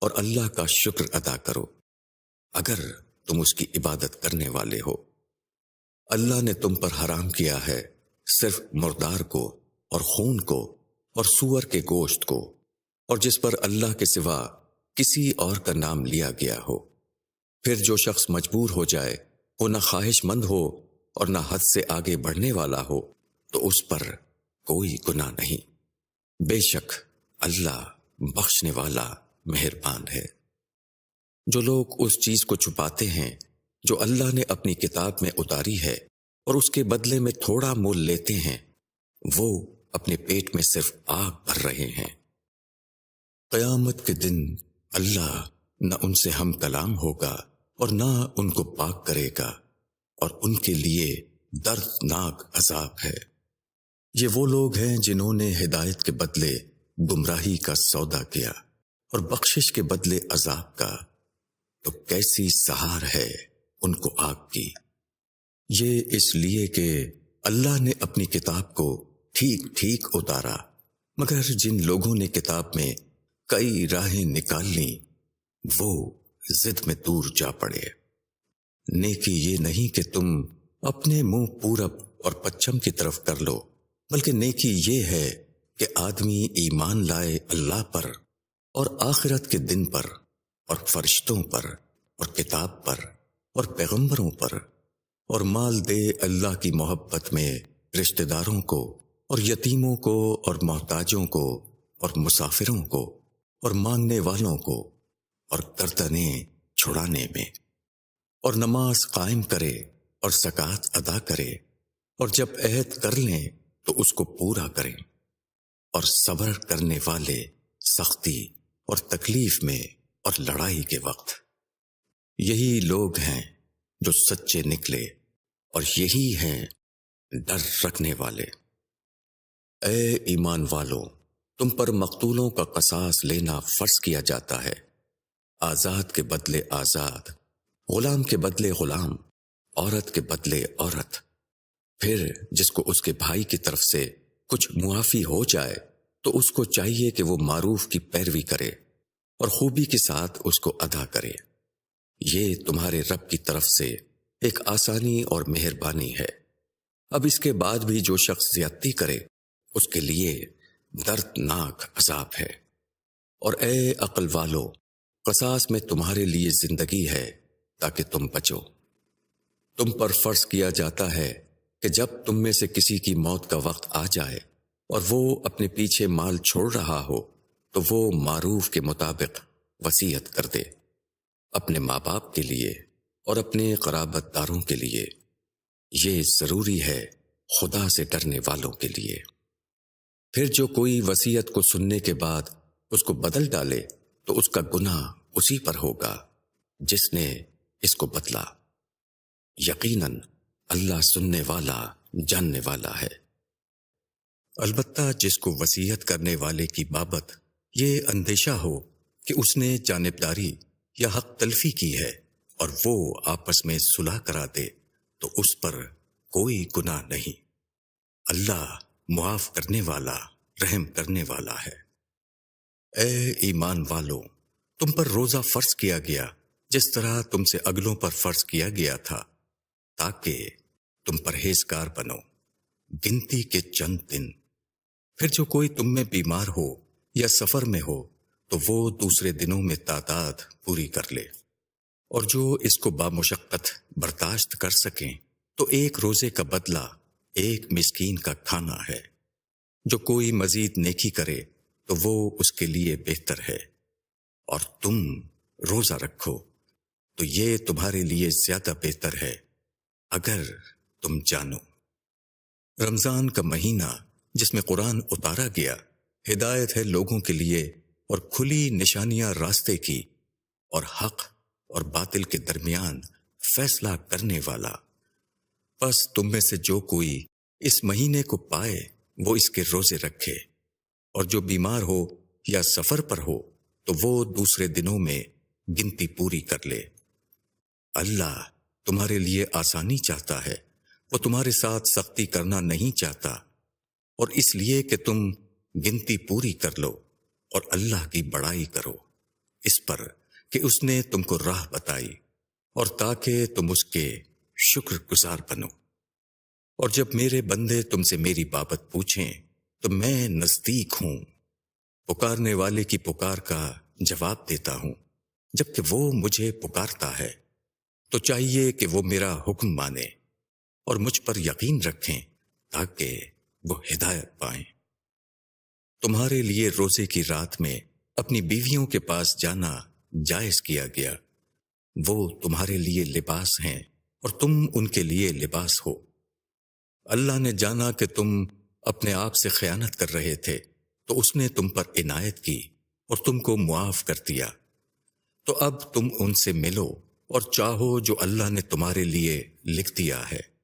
اور اللہ کا شکر ادا کرو۔ اگر تم اس کی عبادت کرنے والے ہو۔ اللہ نے تم پر حرام کیا ہے صرف مردار کو اور خون کو اور سور کے گوشت کو اور جس پر اللہ کے سوا کسی اور کا نام لیا گیا ہو۔ پھر جو شخص مجبور ہو جائے، وہ نہ خواہش مند ہو اور نہ حد سے آگے بڑھنے والا ہو، تو اس پر کوئی گناہ نہیں۔ بے شک اللہ بخشنے والا مہربان ہے۔ جو لوگ اس چیز کو چھپاتے ہیں، جو اللہ نے اپنی کتاب میں اتاری ہے اور اس کے بدلے میں تھوڑا مول لیتے ہیں، وہ اپنے پیٹ میں صرف آگ بھر رہے ہیں۔ قیامت کے دن اللہ نہ ان سے ہم کلام ہوگا اور نہ ان کو پاک کرے گا اور ان کے لیے دردناک عذاب ہے۔ یہ وہ لوگ ہیں جنہوں نے ہدایت کے بدلے گمراہی کا سودا کیا اور بخشش کے بدلے عذاب کا، تو کیسی سہار ہے ان کو آگ کی؟ یہ اس لیے کہ اللہ نے اپنی کتاب کو ٹھیک ٹھیک اتارا، مگر جن لوگوں نے کتاب میں کئی راہیں نکال لی وہ زد میں دور جا پڑے۔ نیکی یہ نہیں کہ تم اپنے منہ پورب اور پچھم کی طرف کر لو، بلکہ نیکی یہ ہے کہ آدمی ایمان لائے اللہ پر اور آخرت کے دن پر اور فرشتوں پر اور کتاب پر اور پیغمبروں پر اور مال دے اللہ کی محبت میں رشتہ داروں کو اور یتیموں کو اور محتاجوں کو اور مسافروں کو اور مانگنے والوں کو اور کرتنے چھڑانے میں اور نماز قائم کرے اور سکات ادا کرے اور جب عہد کر لیں تو اس کو پورا کریں۔ اور صبر کرنے والے، سختی اور تکلیف میں اور لڑائی کے وقت۔ یہی لوگ ہیں جو سچے نکلے اور یہی ہیں ڈر رکھنے والے۔ اے ایمان والوں تم پر مقتولوں کا قصاص لینا فرض کیا جاتا ہے۔ آزاد کے بدلے آزاد، غلام کے بدلے غلام، عورت کے بدلے عورت۔ پھر جس کو اس کے بھائی کی طرف سے کچھ معافی ہو جائے تو اس کو چاہیے کہ وہ معروف کی پیروی کرے اور خوبی کے ساتھ اس کو ادا کرے۔ یہ تمہارے رب کی طرف سے ایک آسانی اور مہربانی ہے۔ اب اس کے بعد بھی جو شخص زیادتی کرے، اس کے لیے دردناک عذاب ہے۔ اور اے عقل والو، قصاص میں تمہارے لیے زندگی ہے تاکہ تم بچو۔ تم پر فرض کیا جاتا ہے کہ جب تم میں سے کسی کی موت کا وقت آ جائے اور وہ اپنے پیچھے مال چھوڑ رہا ہو، تو وہ معروف کے مطابق وسیعت کر دے۔ اپنے ماں باپ کے لیے اور اپنے قرابت داروں کے لیے۔ یہ ضروری ہے خدا سے ڈرنے والوں کے لیے۔ پھر جو کوئی وسیعت کو سننے کے بعد اس کو بدل ڈالے، تو اس کا گناہ اسی پر ہوگا جس نے اس کو بدلا۔ یقیناً اللہ سننے والا، جاننے والا ہے۔ البتہ جس کو وسیعت کرنے والے کی بابت یہ اندیشہ ہو کہ اس نے جانبداری یا حق تلفی کی ہے اور وہ آپس میں صلح کرا دے، تو اس پر کوئی گناہ نہیں۔ اللہ معاف کرنے والا، رحم کرنے والا ہے۔ اے ایمان والو، تم پر روزہ فرض کیا گیا، جس طرح تم سے اگلوں پر فرض کیا گیا تھا۔ تاکہ تم پرہیزگار بنو۔ گنتی کے چند دن۔ پھر جو کوئی تم میں بیمار ہو یا سفر میں ہو، تو وہ دوسرے دنوں میں تعداد پوری کر لے۔ اور جو اس کو بامشقت برداشت کر سکیں، تو ایک روزے کا بدلہ، ایک مسکین کا کھانا ہے۔ جو کوئی مزید نیکی کرے، تو وہ اس کے لیے بہتر ہے۔ اور تم روزہ رکھو، تو یہ تمہارے لیے زیادہ بہتر ہے۔ اگر تم جانو۔ رمضان کا مہینہ جس میں قرآن اتارا گیا، ہدایت ہے لوگوں کے لیے اور کھلی نشانیاں راستے کی، اور حق اور باطل کے درمیان فیصلہ کرنے والا۔ بس تم میں سے جو کوئی اس مہینے کو پائے، وہ اس کے روزے رکھے۔ اور جو بیمار ہو یا سفر پر ہو، تو وہ دوسرے دنوں میں گنتی پوری کر لے۔ اللہ تمہارے لیے آسانی چاہتا ہے، وہ تمہارے ساتھ سختی کرنا نہیں چاہتا۔ اور اس لیے کہ تم گنتی پوری کر لو اور اللہ کی بڑائی کرو۔ اس پر کہ اس نے تم کو راہ بتائی اور تاکہ تم اس کے شکر گزار بنو۔ اور جب میرے بندے تم سے میری بابت پوچھیں، تو میں نزدیک ہوں۔ پکارنے والے کی پکار کا جواب دیتا ہوں، جبکہ وہ مجھے پکارتا ہے۔ تو چاہیے کہ وہ میرا حکم مانے اور مجھ پر یقین رکھیں تاکہ وہ ہدایت پائیں۔ تمہارے لیے روزے کی رات میں اپنی بیویوں کے پاس جانا جائز کیا گیا۔ وہ تمہارے لیے لباس ہیں اور تم ان کے لیے لباس ہو۔ اللہ نے جانا کہ تم اپنے آپ سے خیانت کر رہے تھے، تو اس نے تم پر عنایت کی اور تم کو معاف کر دیا۔ تو اب تم ان سے ملو۔ اور چاہو جو اللہ نے تمہارے لیے لکھ دیا ہے۔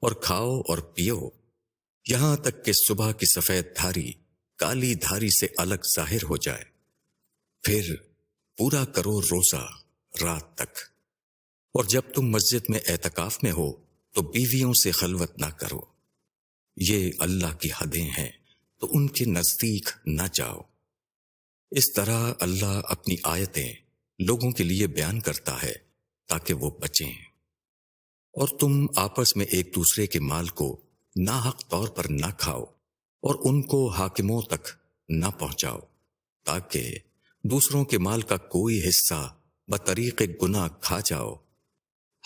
اور کھاؤ اور پیو۔ یہاں تک کہ صبح کی سفید دھاری کالی دھاری سے الگ ظاہر ہو جائے۔ پھر پورا کرو روزہ رات تک۔ اور جب تم مسجد میں اعتکاف میں ہو تو بیویوں سے خلوت نہ کرو۔ یہ اللہ کی حدیں ہیں، تو ان کے نزدیک نہ جاؤ۔ اس طرح اللہ اپنی آیتیں لوگوں کے لیے بیان کرتا ہے۔ تاکہ وہ بچیں۔ اور تم آپس میں ایک دوسرے کے مال کو ناحق طور پر نہ کھاؤ اور ان کو حاکموں تک نہ پہنچاؤ، تاکہ دوسروں کے مال کا کوئی حصہ بطریق گناہ کھا جاؤ۔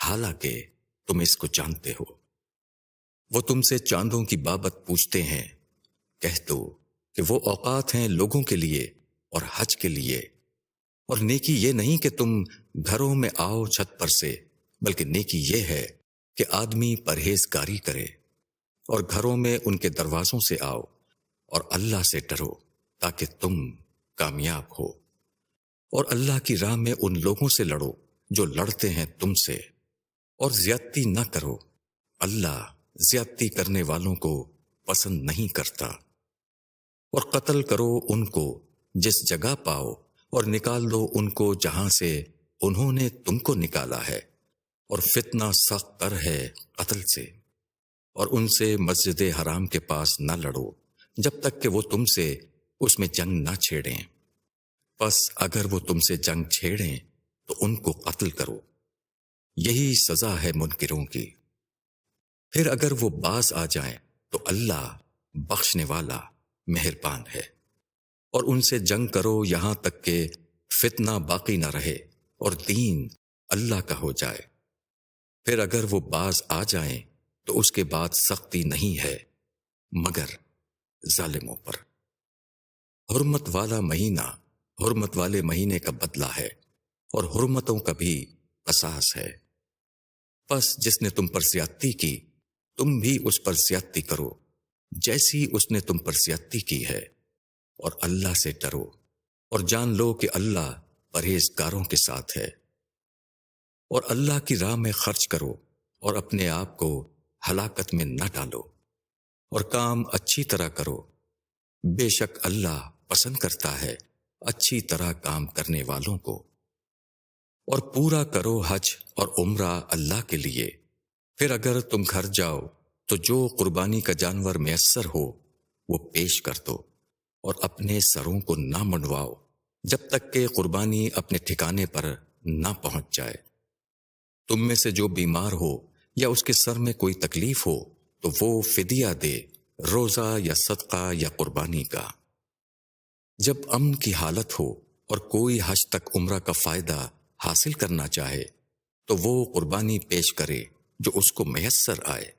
حالانکہ تم اس کو جانتے ہو۔ وہ تم سے چاندوں کی بابت پوچھتے ہیں۔ کہہ دو کہ وہ اوقات ہیں لوگوں کے لیے اور حج کے لیے۔ اور نیکی یہ نہیں کہ تم گھروں میں آؤ چھت پر سے، بلکہ نیکی یہ ہے کہ آدمی پرہیز کاری کرے اور گھروں میں ان کے دروازوں سے آؤ اور اللہ سے ڈرو تاکہ تم کامیاب ہو۔ اور اللہ کی راہ میں ان لوگوں سے لڑو جو لڑتے ہیں تم سے۔ اور زیادتی نہ کرو۔ اللہ زیادتی کرنے والوں کو پسند نہیں کرتا۔ اور قتل کرو ان کو جس جگہ پاؤ اور نکال دو ان کو جہاں سے انہوں نے تم کو نکالا ہے اور فتنہ سخت تر ہے قتل سے اور ان سے مسجد حرام کے پاس نہ لڑو جب تک کہ وہ تم سے اس میں جنگ نہ چھیڑیں۔ بس اگر وہ تم سے جنگ چھیڑیں تو ان کو قتل کرو۔ یہی سزا ہے منکروں کی۔ پھر اگر وہ باز آ جائیں تو اللہ بخشنے والا مہربان ہے اور ان سے جنگ کرو یہاں تک کہ فتنہ باقی نہ رہے۔ اور دین اللہ کا ہو جائے۔ پھر اگر وہ باز آ جائیں تو اس کے بعد سختی نہیں ہے، مگر ظالموں پر۔ حرمت والا مہینہ حرمت والے مہینے کا بدلہ ہے اور حرمتوں کا بھی اساس ہے۔ بس جس نے تم پر زیادتی کی، تم بھی اس پر زیادتی کرو جیسی اس نے تم پر زیادتی کی ہے اور اللہ سے ڈرو۔ اور جان لو کہ اللہ پرہیزگاروں کے ساتھ ہے۔ اور اللہ کی راہ میں خرچ کرو اور اپنے آپ کو ہلاکت میں نہ ڈالو اور کام اچھی طرح کرو۔ بے شک اللہ پسند کرتا ہے اچھی طرح کام کرنے والوں کو۔ اور پورا کرو حج اور عمرہ اللہ کے لیے۔ پھر اگر تم گھر جاؤ تو جو قربانی کا جانور میسر ہو وہ پیش کر دو اور اپنے سروں کو نہ منڈواؤ۔ جب تک کہ قربانی اپنے ٹھکانے پر نہ پہنچ جائے۔ تم میں سے جو بیمار ہو یا اس کے سر میں کوئی تکلیف ہو، تو وہ فدیہ دے روزہ یا صدقہ یا قربانی کا۔ جب امن کی حالت ہو اور کوئی حج تک عمرہ کا فائدہ حاصل کرنا چاہے، تو وہ قربانی پیش کرے جو اس کو میسر آئے۔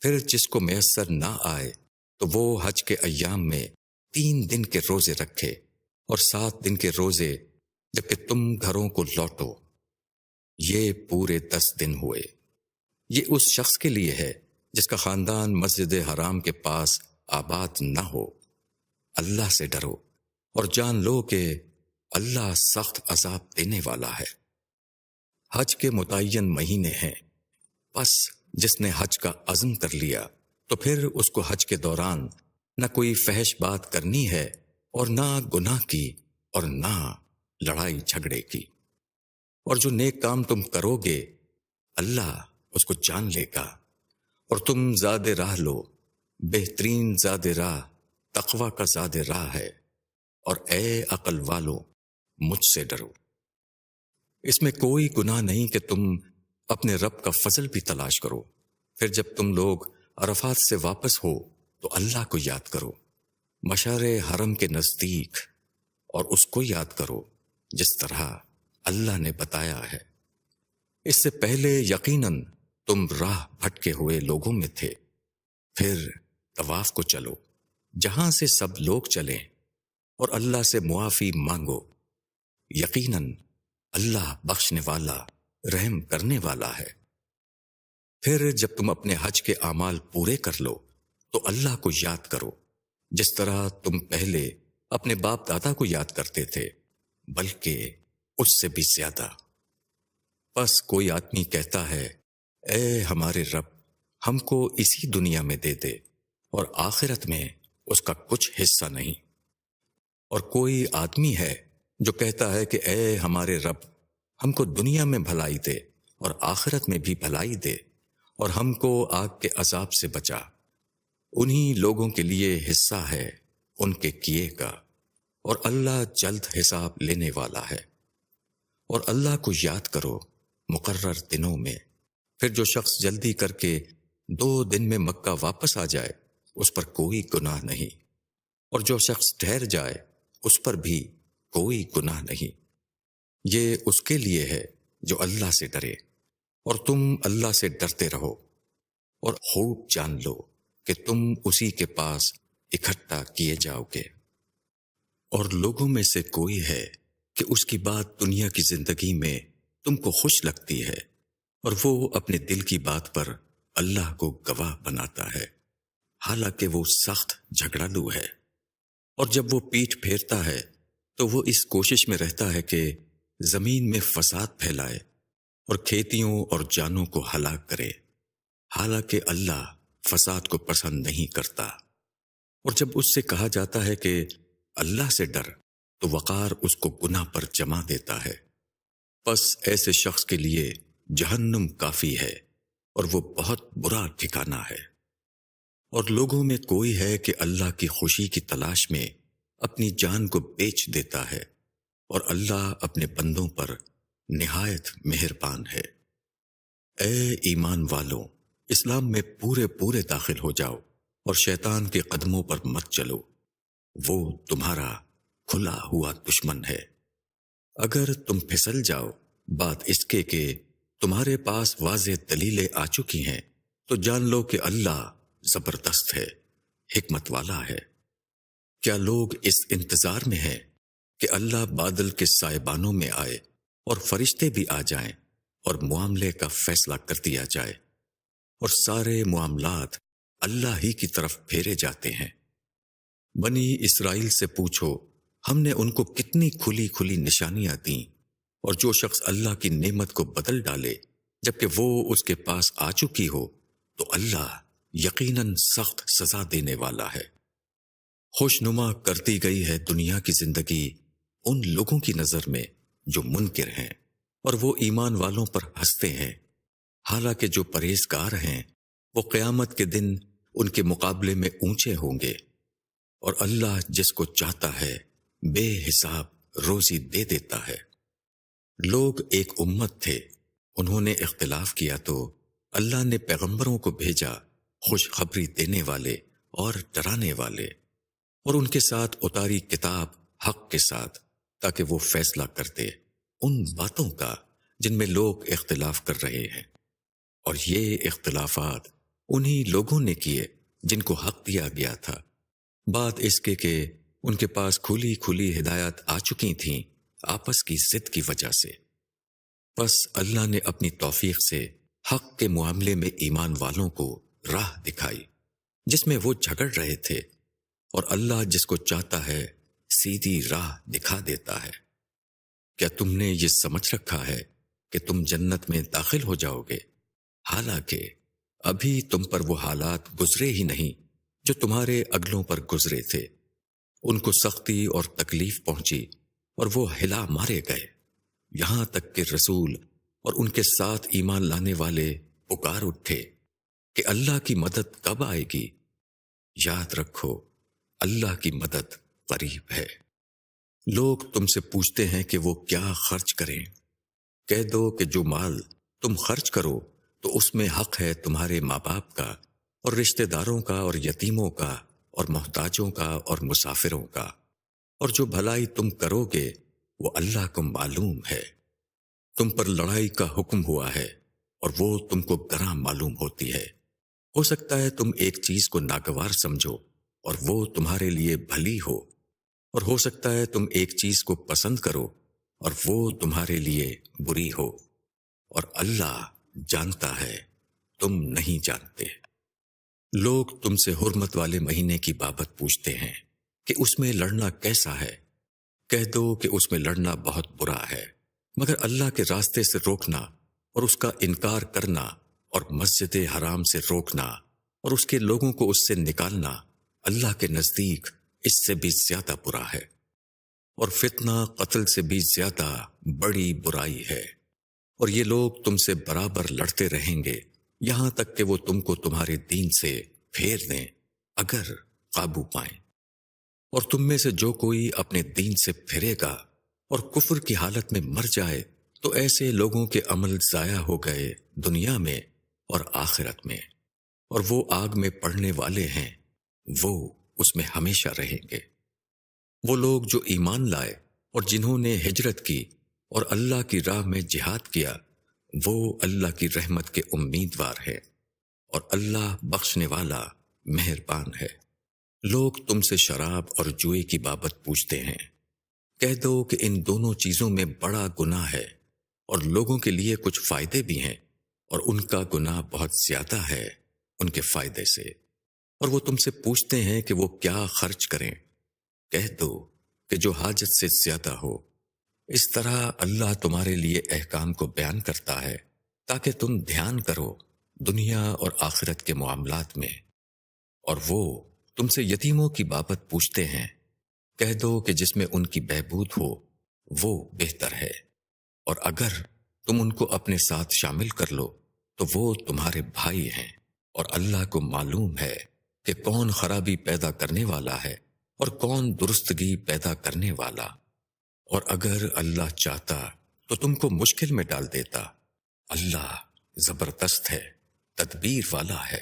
پھر جس کو میسر نہ آئے، تو وہ حج کے ایام میں تین دن کے روزے رکھے۔ اور سات دن کے روزے جبکہ تم گھروں کو لوٹو۔ یہ پورے دس دن ہوئے۔ یہ اس شخص کے لیے ہے جس کا خاندان مسجد حرام کے پاس آباد نہ ہو۔ اللہ سے ڈرو اور جان لو کہ اللہ سخت عذاب دینے والا ہے۔ حج کے متعین مہینے ہیں۔ بس جس نے حج کا عزم کر لیا تو پھر اس کو حج کے دوران نہ کوئی فحش بات کرنی ہے۔ اور نہ گناہ کی اور نہ لڑائی جھگڑے کی۔ اور جو نیک کام تم کرو گے، اللہ اس کو جان لے گا۔ اور تم زیادہ راہ لو، بہترین زیادہ راہ تقوا کا زیادہ راہ ہے۔ اور اے عقل والو، مجھ سے ڈرو۔ اس میں کوئی گناہ نہیں کہ تم اپنے رب کا فضل بھی تلاش کرو۔ پھر جب تم لوگ عرفات سے واپس ہو، تو اللہ کو یاد کرو۔ مشار حرم کے نزدیک، اور اس کو یاد کرو جس طرح اللہ نے بتایا ہے۔ اس سے پہلے یقیناً تم راہ بھٹکے ہوئے لوگوں میں تھے۔ پھر طواف کو چلو، جہاں سے سب لوگ چلیں اور اللہ سے معافی مانگو۔ یقیناً اللہ بخشنے والا، رحم کرنے والا ہے۔ پھر جب تم اپنے حج کے اعمال پورے کر لو، تو اللہ کو یاد کرو۔ جس طرح تم پہلے اپنے باپ دادا کو یاد کرتے تھے، بلکہ اس سے بھی زیادہ۔ بس کوئی آدمی کہتا ہے، اے ہمارے رب، ہم کو اسی دنیا میں دے دے، اور آخرت میں اس کا کچھ حصہ نہیں۔ اور کوئی آدمی ہے جو کہتا ہے کہ، اے ہمارے رب، ہم کو دنیا میں بھلائی دے، اور آخرت میں بھی بھلائی دے، اور ہم کو آگ کے عذاب سے بچا۔ انہی لوگوں کے لیے حصہ ہے ان کے کیے کا، اور اللہ جلد حساب لینے والا ہے۔ اور اللہ کو یاد کرو مقرر دنوں میں، پھر جو شخص جلدی کر کے دو دن میں مکہ واپس آ جائے، اس پر کوئی گناہ نہیں۔ اور جو شخص ٹھہر جائے، اس پر بھی کوئی گناہ نہیں۔ یہ اس کے لیے ہے جو اللہ سے ڈرے، اور تم اللہ سے ڈرتے رہو، اور خوب جان لو۔ کہ تم اسی کے پاس اکٹھا کیے جاؤ گے۔ اور لوگوں میں سے کوئی ہے کہ اس کی بات دنیا کی زندگی میں تم کو خوش لگتی ہے اور وہ اپنے دل کی بات پر اللہ کو گواہ بناتا ہے۔ حالانکہ وہ سخت جھگڑا لو ہے۔ اور جب وہ پیٹ پھیرتا ہے تو وہ اس کوشش میں رہتا ہے کہ زمین میں فساد پھیلائے اور کھیتیوں اور جانوں کو ہلاک کرے۔ حالانکہ اللہ فساد کو پسند نہیں کرتا۔ اور جب اس سے کہا جاتا ہے کہ اللہ سے ڈر، تو وقار اس کو گناہ پر جما دیتا ہے۔ پس ایسے شخص کے لیے جہنم کافی ہے اور وہ بہت برا ٹھکانا ہے۔ اور لوگوں میں کوئی ہے کہ اللہ کی خوشی کی تلاش میں اپنی جان کو بیچ دیتا ہے اور اللہ اپنے بندوں پر نہایت مہربان ہے۔ اے ایمان والوں اسلام میں پورے پورے داخل ہو جاؤ اور شیطان کے قدموں پر مت چلو۔ وہ تمہارا کھلا ہوا دشمن ہے۔ اگر تم پھسل جاؤ، بات اس کے کہ تمہارے پاس واضح دلیلیں آ چکی ہیں، تو جان لو کہ اللہ زبردست ہے، حکمت والا ہے۔ کیا لوگ اس انتظار میں ہیں کہ اللہ بادل کے سائبانوں میں آئے اور فرشتے بھی آ جائیں اور معاملے کا فیصلہ کر دیا جائے؟ اور سارے معاملات اللہ ہی کی طرف پھیرے جاتے ہیں۔ بنی اسرائیل سے پوچھو، ہم نے ان کو کتنی کھلی کھلی نشانیاں دیں اور جو شخص اللہ کی نعمت کو بدل ڈالے، جبکہ وہ اس کے پاس آ چکی ہو، تو اللہ یقیناً سخت سزا دینے والا ہے۔ خوش نما کرتی گئی ہے دنیا کی زندگی ان لوگوں کی نظر میں جو منکر ہیں اور وہ ایمان والوں پر ہنستے ہیں۔ حالانکہ جو پرہیزگار ہیں، وہ قیامت کے دن ان کے مقابلے میں اونچے ہوں گے۔ اور اللہ جس کو چاہتا ہے، بے حساب روزی دے دیتا ہے۔ لوگ ایک امت تھے، انہوں نے اختلاف کیا تو اللہ نے پیغمبروں کو بھیجا خوشخبری دینے والے اور ڈرانے والے اور ان کے ساتھ اتاری کتاب حق کے ساتھ تاکہ وہ فیصلہ کرتے ان باتوں کا جن میں لوگ اختلاف کر رہے ہیں۔ اور یہ اختلافات انہی لوگوں نے کیے جن کو حق دیا گیا تھا۔ بات اس کے کہ ان کے پاس کھلی کھلی ہدایات آ چکی تھیں آپس کی ضد کی وجہ سے۔ بس اللہ نے اپنی توفیق سے حق کے معاملے میں ایمان والوں کو راہ دکھائی، جس میں وہ جھگڑ رہے تھے اور اللہ جس کو چاہتا ہے سیدھی راہ دکھا دیتا ہے۔ کیا تم نے یہ سمجھ رکھا ہے کہ تم جنت میں داخل ہو جاؤ گے؟ حالانکہ ابھی تم پر وہ حالات گزرے ہی نہیں جو تمہارے اگلوں پر گزرے تھے۔ ان کو سختی اور تکلیف پہنچی اور وہ ہلا مارے گئے۔ یہاں تک کہ رسول اور ان کے ساتھ ایمان لانے والے پکار اٹھے کہ اللہ کی مدد کب آئے گی۔ یاد رکھو، اللہ کی مدد قریب ہے۔ لوگ تم سے پوچھتے ہیں کہ وہ کیا خرچ کریں۔ کہہ دو کہ جو مال تم خرچ کرو تو اس میں حق ہے تمہارے ماں باپ کا اور رشتہ داروں کا اور یتیموں کا اور محتاجوں کا اور مسافروں کا۔ اور جو بھلائی تم کرو گے، وہ اللہ کو معلوم ہے۔ تم پر لڑائی کا حکم ہوا ہے اور وہ تم کو گراں معلوم ہوتی ہے۔ ہو سکتا ہے تم ایک چیز کو ناگوار سمجھو اور وہ تمہارے لیے بھلی ہو۔ اور ہو سکتا ہے تم ایک چیز کو پسند کرو اور وہ تمہارے لیے بری ہو۔ اور اللہ جانتا ہے، تم نہیں جانتے۔ لوگ تم سے حرمت والے مہینے کی بابت پوچھتے ہیں کہ اس میں لڑنا کیسا ہے۔ کہہ دو کہ اس میں لڑنا بہت برا ہے، مگر اللہ کے راستے سے روکنا اور اس کا انکار کرنا اور مسجد حرام سے روکنا اور اس کے لوگوں کو اس سے نکالنا اللہ کے نزدیک اس سے بھی زیادہ برا ہے۔ اور فتنہ قتل سے بھی زیادہ بڑی برائی ہے۔ اور یہ لوگ تم سے برابر لڑتے رہیں گے۔ یہاں تک کہ وہ تم کو تمہارے دین سے پھیر دیں، اگر قابو پائیں۔ اور تم میں سے جو کوئی اپنے دین سے پھرے گا اور کفر کی حالت میں مر جائے، تو ایسے لوگوں کے عمل ضائع ہو گئے دنیا میں اور آخرت میں۔ اور وہ آگ میں پڑنے والے ہیں، وہ اس میں ہمیشہ رہیں گے۔ وہ لوگ جو ایمان لائے اور جنہوں نے ہجرت کی اور اللہ کی راہ میں جہاد کیا، وہ اللہ کی رحمت کے امیدوار ہے اور اللہ بخشنے والا مہربان ہے۔ لوگ تم سے شراب اور جوئے کی بابت پوچھتے ہیں۔ کہہ دو کہ ان دونوں چیزوں میں بڑا گناہ ہے اور لوگوں کے لیے کچھ فائدے بھی ہیں اور ان کا گناہ بہت زیادہ ہے ان کے فائدے سے۔ اور وہ تم سے پوچھتے ہیں کہ وہ کیا خرچ کریں۔ کہہ دو کہ جو حاجت سے زیادہ ہو۔ اس طرح اللہ تمہارے لیے احکام کو بیان کرتا ہے تاکہ تم دھیان کرو دنیا اور آخرت کے معاملات میں۔ اور وہ تم سے یتیموں کی بابت پوچھتے ہیں۔ کہہ دو کہ جس میں ان کی بہبود ہو، وہ بہتر ہے۔ اور اگر تم ان کو اپنے ساتھ شامل کر لو، تو وہ تمہارے بھائی ہیں۔ اور اللہ کو معلوم ہے کہ کون خرابی پیدا کرنے والا ہے اور کون درستگی پیدا کرنے والا۔ اور اگر اللہ چاہتا تو تم کو مشکل میں ڈال دیتا۔ اللہ زبردست ہے، تدبیر والا ہے۔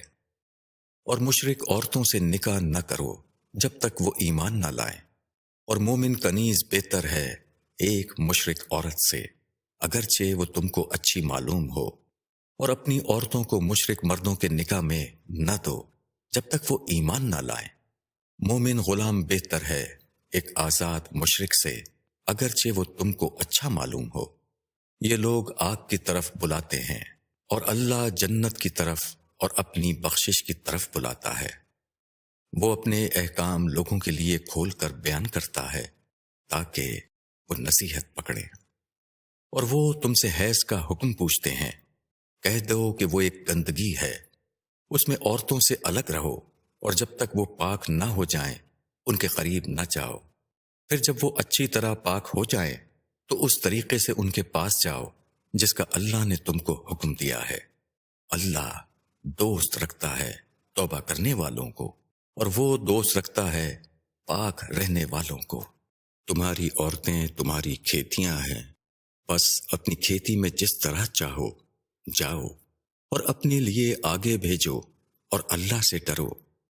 اور مشرق عورتوں سے نکاح نہ کرو جب تک وہ ایمان نہ لائیں۔ اور مومن کنیز بہتر ہے ایک مشرق عورت سے، اگرچہ وہ تم کو اچھی معلوم ہو۔ اور اپنی عورتوں کو مشرق مردوں کے نکاح میں نہ دو جب تک وہ ایمان نہ لائیں۔ مومن غلام بہتر ہے ایک آزاد مشرق سے۔ اگرچہ وہ تم کو اچھا معلوم ہو۔ یہ لوگ آگ کی طرف بلاتے ہیں اور اللہ جنت کی طرف اور اپنی بخشش کی طرف بلاتا ہے۔ وہ اپنے احکام لوگوں کے لیے کھول کر بیان کرتا ہے تاکہ وہ نصیحت پکڑے۔ اور وہ تم سے حیض کا حکم پوچھتے ہیں۔ کہہ دو کہ وہ ایک گندگی ہے۔ اس میں عورتوں سے الگ رہو اور جب تک وہ پاک نہ ہو جائیں، ان کے قریب نہ جاؤ۔ پھر جب وہ اچھی طرح پاک ہو جائیں، تو اس طریقے سے ان کے پاس جاؤ، جس کا اللہ نے تم کو حکم دیا ہے۔ اللہ دوست رکھتا ہے توبہ کرنے والوں کو، اور وہ دوست رکھتا ہے پاک رہنے والوں کو۔ تمہاری عورتیں تمہاری کھیتیاں ہیں۔ بس اپنی کھیتی میں جس طرح چاہو، جاؤ اور اپنے لیے آگے بھیجو اور اللہ سے ڈرو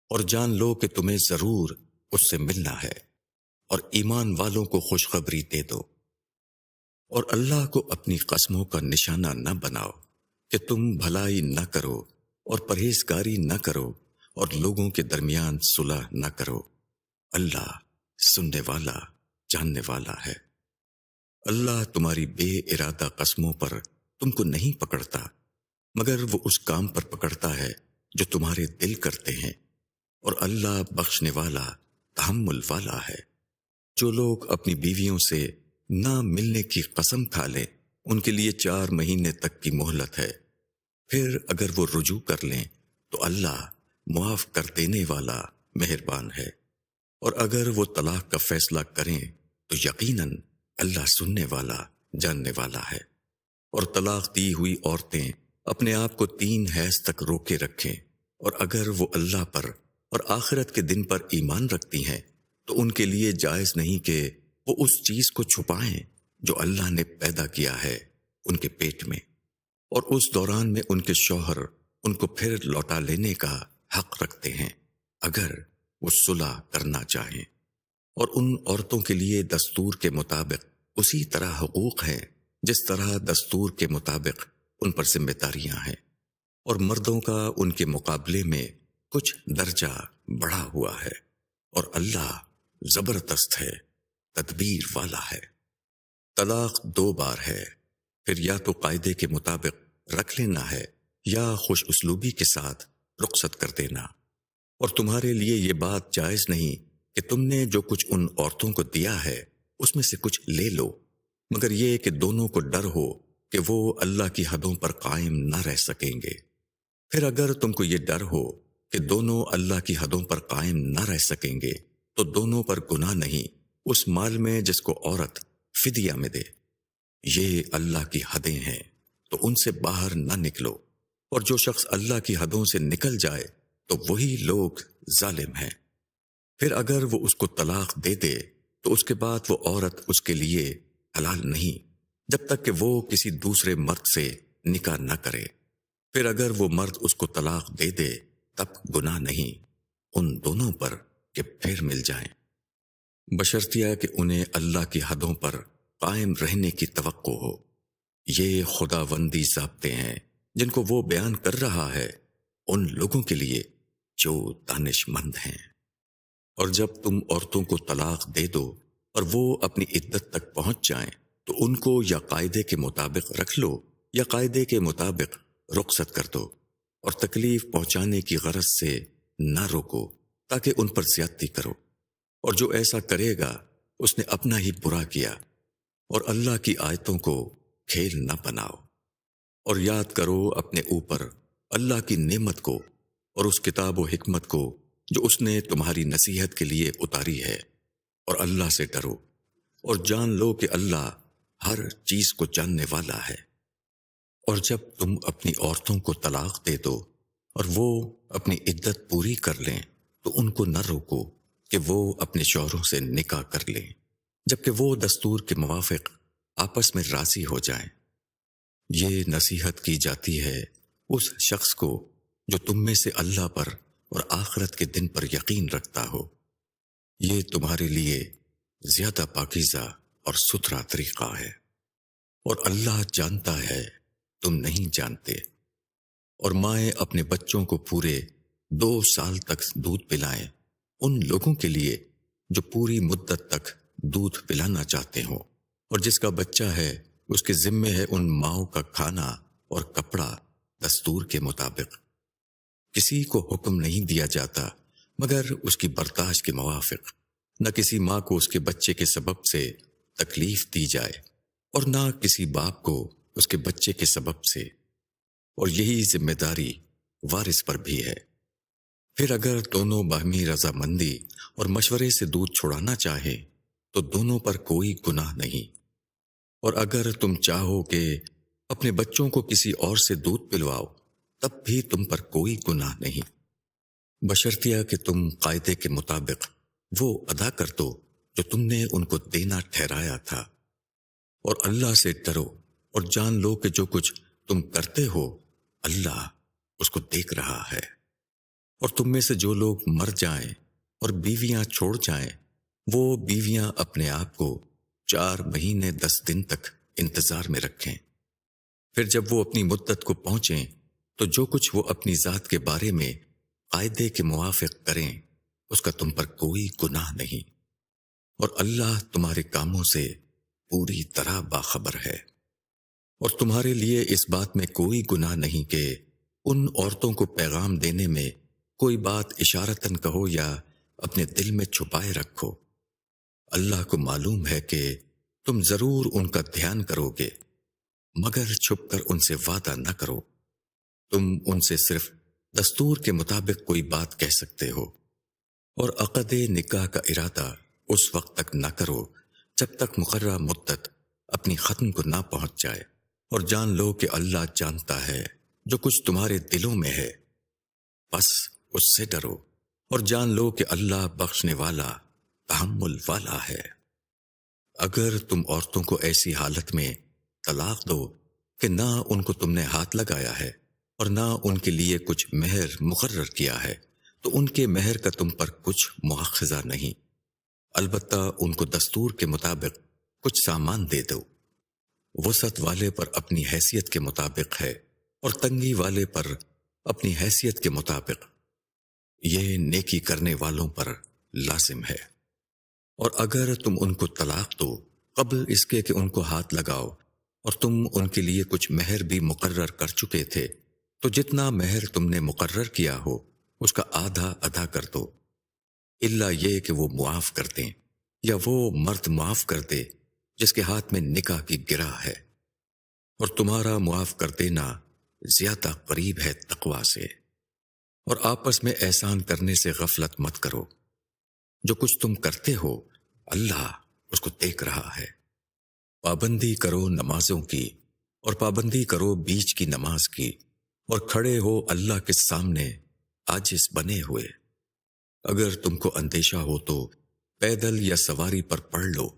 اور جان لو کہ تمہیں ضرور اس سے ملنا ہے۔ اور ایمان والوں کو خوشخبری دے دو۔ اور اللہ کو اپنی قسموں کا نشانہ نہ بناؤ کہ تم بھلائی نہ کرو اور پرہیزگاری نہ کرو اور لوگوں کے درمیان صلح نہ کرو۔ اللہ سننے والا، جاننے والا ہے۔ اللہ تمہاری بے ارادہ قسموں پر تم کو نہیں پکڑتا، مگر وہ اس کام پر پکڑتا ہے جو تمہارے دل کرتے ہیں۔ اور اللہ بخشنے والا، تحمل والا ہے۔ جو لوگ اپنی بیویوں سے نہ ملنے کی قسم کھا لیں، ان کے لیے چار مہینے تک کی مہلت ہے۔ پھر اگر وہ رجوع کر لیں، تو اللہ معاف کر دینے والا مہربان ہے۔ اور اگر وہ طلاق کا فیصلہ کریں، تو یقیناً اللہ سننے والا، جاننے والا ہے۔ اور طلاق دی ہوئی عورتیں اپنے آپ کو تین حیض تک روکے رکھیں۔ اور اگر وہ اللہ پر اور آخرت کے دن پر ایمان رکھتی ہیں تو ان کے لیے جائز نہیں کہ وہ اس چیز کو چھپائیں جو اللہ نے پیدا کیا ہے ان کے پیٹ میں۔ اور اس دوران میں ان کے شوہر ان کو پھر لوٹا لینے کا حق رکھتے ہیں اگر وہ صلح کرنا چاہیں۔ اور ان عورتوں کے لیے دستور کے مطابق اسی طرح حقوق ہیں جس طرح دستور کے مطابق ان پر ذمہ داریاں ہیں۔ اور مردوں کا ان کے مقابلے میں کچھ درجہ بڑھا ہوا ہے۔ اور اللہ زبردست ہے، تدبیر والا ہے۔ طلاق دو بار ہے، پھر یا تو قاعدے کے مطابق رکھ لینا ہے، یا خوش اسلوبی کے ساتھ رخصت کر دینا۔ اور تمہارے لیے یہ بات جائز نہیں کہ تم نے جو کچھ ان عورتوں کو دیا ہے، اس میں سے کچھ لے لو۔ مگر یہ کہ دونوں کو ڈر ہو کہ وہ اللہ کی حدوں پر قائم نہ رہ سکیں گے۔ پھر اگر تم کو یہ ڈر ہو کہ دونوں اللہ کی حدوں پر قائم نہ رہ سکیں گے تو دونوں پر گناہ نہیں، اس مال میں جس کو عورت فدیہ میں دے۔ یہ اللہ کی حدیں ہیں، تو ان سے باہر نہ نکلو۔ اور جو شخص اللہ کی حدوں سے نکل جائے، تو وہی لوگ ظالم ہیں۔ پھر اگر وہ اس کو طلاق دے دے، تو اس کے بعد وہ عورت اس کے لیے حلال نہیں، جب تک کہ وہ کسی دوسرے مرد سے نکاح نہ کرے۔ پھر اگر وہ مرد اس کو طلاق دے دے، تب گناہ نہیں۔ ان دونوں پر کہ پھر مل جائیں۔ بشرطیہ کہ انہیں اللہ کی حدوں پر قائم رہنے کی توقع ہو۔ یہ خدا بندی ضابطے ہیں جن کو وہ بیان کر رہا ہے ان لوگوں کے لیے جو دانش مند ہیں۔ اور جب تم عورتوں کو طلاق دے دو اور وہ اپنی عدت تک پہنچ جائیں، تو ان کو یا قاعدے کے مطابق رکھ لو یا قاعدے کے مطابق رخصت کر دو اور تکلیف پہنچانے کی غرض سے نہ روکو۔ تاکہ ان پر زیادتی کرو۔ اور جو ایسا کرے گا، اس نے اپنا ہی برا کیا۔ اور اللہ کی آیتوں کو کھیل نہ بناؤ۔ اور یاد کرو اپنے اوپر اللہ کی نعمت کو اور اس کتاب و حکمت کو جو اس نے تمہاری نصیحت کے لیے اتاری ہے۔ اور اللہ سے ڈرو۔ اور جان لو کہ اللہ ہر چیز کو جاننے والا ہے۔ اور جب تم اپنی عورتوں کو طلاق دے دو اور وہ اپنی عدت پوری کر لیں تو ان کو نہ روکو کہ وہ اپنے شوہروں سے نکاح کر لیں، جبکہ وہ دستور کے موافق آپس میں راضی ہو جائیں۔ یہ نصیحت کی جاتی ہے اس شخص کو جو تم میں سے اللہ پر اور آخرت کے دن پر یقین رکھتا ہو۔ یہ تمہارے لیے زیادہ پاکیزہ اور ستھرا طریقہ ہے۔ اور اللہ جانتا ہے تم نہیں جانتے۔ اور مائیں اپنے بچوں کو پورے دو سال تک دودھ پلائیں ان لوگوں کے لیے جو پوری مدت تک دودھ پلانا چاہتے ہوں۔ اور جس کا بچہ ہے، اس کے ذمے ہے ان ماؤں کا کھانا اور کپڑا دستور کے مطابق۔ کسی کو حکم نہیں دیا جاتا، مگر اس کی برداشت کے موافق۔ نہ کسی ماں کو اس کے بچے کے سبب سے تکلیف دی جائے، اور نہ کسی باپ کو اس کے بچے کے سبب سے۔ اور یہی ذمہ داری وارث پر بھی ہے۔ پھر اگر دونوں باہمی رضامندی اور مشورے سے دودھ چھوڑانا چاہے، تو دونوں پر کوئی گناہ نہیں۔ اور اگر تم چاہو کہ اپنے بچوں کو کسی اور سے دودھ پلواؤ تب بھی تم پر کوئی گناہ نہیں۔ بشرطیہ کہ تم قاعدے کے مطابق وہ ادا کر دو جو تم نے ان کو دینا ٹھہرایا تھا۔ اور اللہ سے ڈرو اور جان لو کہ جو کچھ تم کرتے ہو، اللہ اس کو دیکھ رہا ہے۔ اور تم میں سے جو لوگ مر جائیں اور بیویاں چھوڑ جائیں، وہ بیویاں اپنے آپ کو چار مہینے دس دن تک انتظار میں رکھیں۔ پھر جب وہ اپنی مدت کو پہنچیں، تو جو کچھ وہ اپنی ذات کے بارے میں قاعدے کے موافق کریں، اس کا تم پر کوئی گناہ نہیں۔ اور اللہ تمہارے کاموں سے پوری طرح باخبر ہے۔ اور تمہارے لیے اس بات میں کوئی گناہ نہیں کہ ان عورتوں کو پیغام دینے میں کوئی بات اشارتن کہو یا اپنے دل میں چھپائے رکھو۔ اللہ کو معلوم ہے کہ تم ضرور ان کا دھیان کرو گے، مگر چھپ کر ان سے وعدہ نہ کرو۔ تم ان سے صرف دستور کے مطابق کوئی بات کہہ سکتے ہو، اور عقد نکاح کا ارادہ اس وقت تک نہ کرو جب تک مقررہ مدت اپنی ختم کو نہ پہنچ جائے۔ اور جان لو کہ اللہ جانتا ہے جو کچھ تمہارے دلوں میں ہے۔ بس اس سے ڈرو اور جان لو کہ اللہ بخشنے والا تحمل والا ہے۔ اگر تم عورتوں کو ایسی حالت میں طلاق دو کہ نہ ان کو تم نے ہاتھ لگایا ہے اور نہ ان کے لیے کچھ مہر مقرر کیا ہے، تو ان کے مہر کا تم پر کچھ مواخذہ نہیں۔ البتہ ان کو دستور کے مطابق کچھ سامان دے دو۔ وسط والے پر اپنی حیثیت کے مطابق ہے اور تنگی والے پر اپنی حیثیت کے مطابق۔ یہ نیکی کرنے والوں پر لازم ہے۔ اور اگر تم ان کو طلاق دو، قبل اس کے کہ ان کو ہاتھ لگاؤ، اور تم ان کے لیے کچھ مہر بھی مقرر کر چکے تھے، تو جتنا مہر تم نے مقرر کیا ہو، اس کا آدھا ادا کر دو۔ اللہ یہ کہ وہ معاف کر دیں، یا وہ مرد معاف کر دے، جس کے ہاتھ میں نکاح کی گرا ہے۔ اور تمہارا معاف کر دینا زیادہ قریب ہے تقوا سے۔ اور آپس میں احسان کرنے سے غفلت مت کرو۔ جو کچھ تم کرتے ہو، اللہ اس کو دیکھ رہا ہے۔ پابندی کرو نمازوں کی، اور پابندی کرو بیچ کی نماز کی، اور کھڑے ہو اللہ کے سامنے آجز بنے ہوئے۔ اگر تم کو اندیشہ ہو تو پیدل یا سواری پر پڑھ لو۔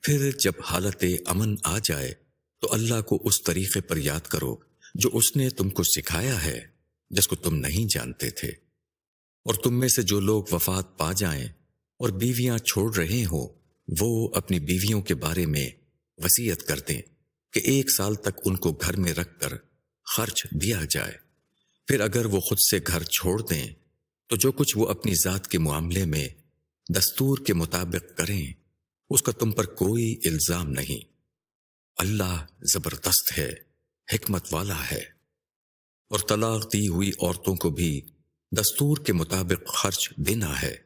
پھر جب حالت امن آ جائے تو اللہ کو اس طریقے پر یاد کرو جو اس نے تم کو سکھایا ہے۔ جس کو تم نہیں جانتے تھے۔ اور تم میں سے جو لوگ وفات پا جائیں اور بیویاں چھوڑ رہے ہوں، وہ اپنی بیویوں کے بارے میں وسیعت کر دیں کہ ایک سال تک ان کو گھر میں رکھ کر خرچ دیا جائے۔ پھر اگر وہ خود سے گھر چھوڑ دیں، تو جو کچھ وہ اپنی ذات کے معاملے میں دستور کے مطابق کریں، اس کا تم پر کوئی الزام نہیں۔ اللہ زبردست ہے، حکمت والا ہے۔ اور طلاق دی ہوئی عورتوں کو بھی دستور کے مطابق خرچ دینا ہے۔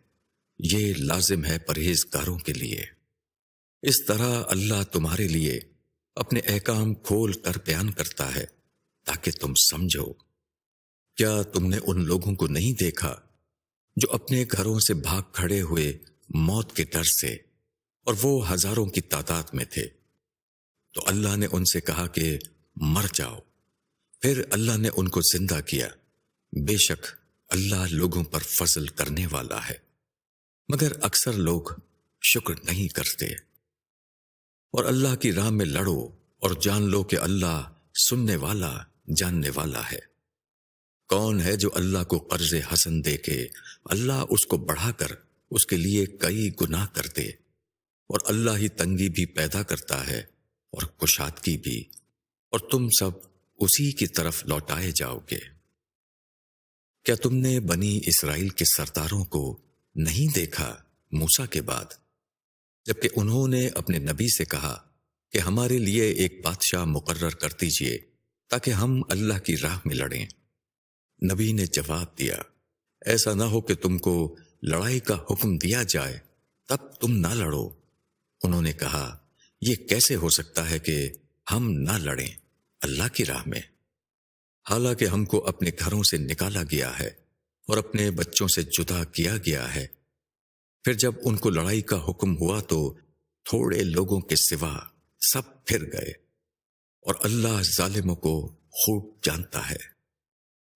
یہ لازم ہے پرہیزگاروں کے لیے۔ اس طرح اللہ تمہارے لیے اپنے احکام کھول کر بیان کرتا ہے تاکہ تم سمجھو۔ کیا تم نے ان لوگوں کو نہیں دیکھا جو اپنے گھروں سے بھاگ کھڑے ہوئے موت کے ڈر سے اور وہ ہزاروں کی تعداد میں تھے؟ تو اللہ نے ان سے کہا کہ مر جاؤ۔ پھر اللہ نے ان کو زندہ کیا۔ بے شک اللہ لوگوں پر فضل کرنے والا ہے۔ مگر اکثر لوگ شکر نہیں کرتے۔ اور اللہ کی راہ میں لڑو اور جان لو کہ اللہ سننے والا، جاننے والا ہے۔ کون ہے جو اللہ کو قرض حسن دے کے اللہ اس کو بڑھا کر اس کے لیے کئی گناہ کر دے۔ اور اللہ ہی تنگی بھی پیدا کرتا ہے اور کشادگی بھی۔ اور تم سب اسی کی طرف لوٹائے جاؤ گے۔ کیا تم نے بنی اسرائیل کے سرداروں کو نہیں دیکھا موسا کے بعد؟ جبکہ انہوں نے اپنے نبی سے کہا کہ ہمارے لیے ایک بادشاہ مقرر کر دیجیے تاکہ ہم اللہ کی راہ میں لڑیں۔ نبی نے جواب دیا، ایسا نہ ہو کہ تم کو لڑائی کا حکم دیا جائے، تب تم نہ لڑو۔ انہوں نے کہا، یہ کیسے ہو سکتا ہے کہ ہم نہ لڑیں؟ اللہ کی راہ میں۔ حالانکہ ہم کو اپنے گھروں سے نکالا گیا ہے اور اپنے بچوں سے جدا کیا گیا ہے۔ پھر جب ان کو لڑائی کا حکم ہوا تو تھوڑے لوگوں کے سوا سب پھر گئے اور اللہ ظالموں کو خوب جانتا ہے۔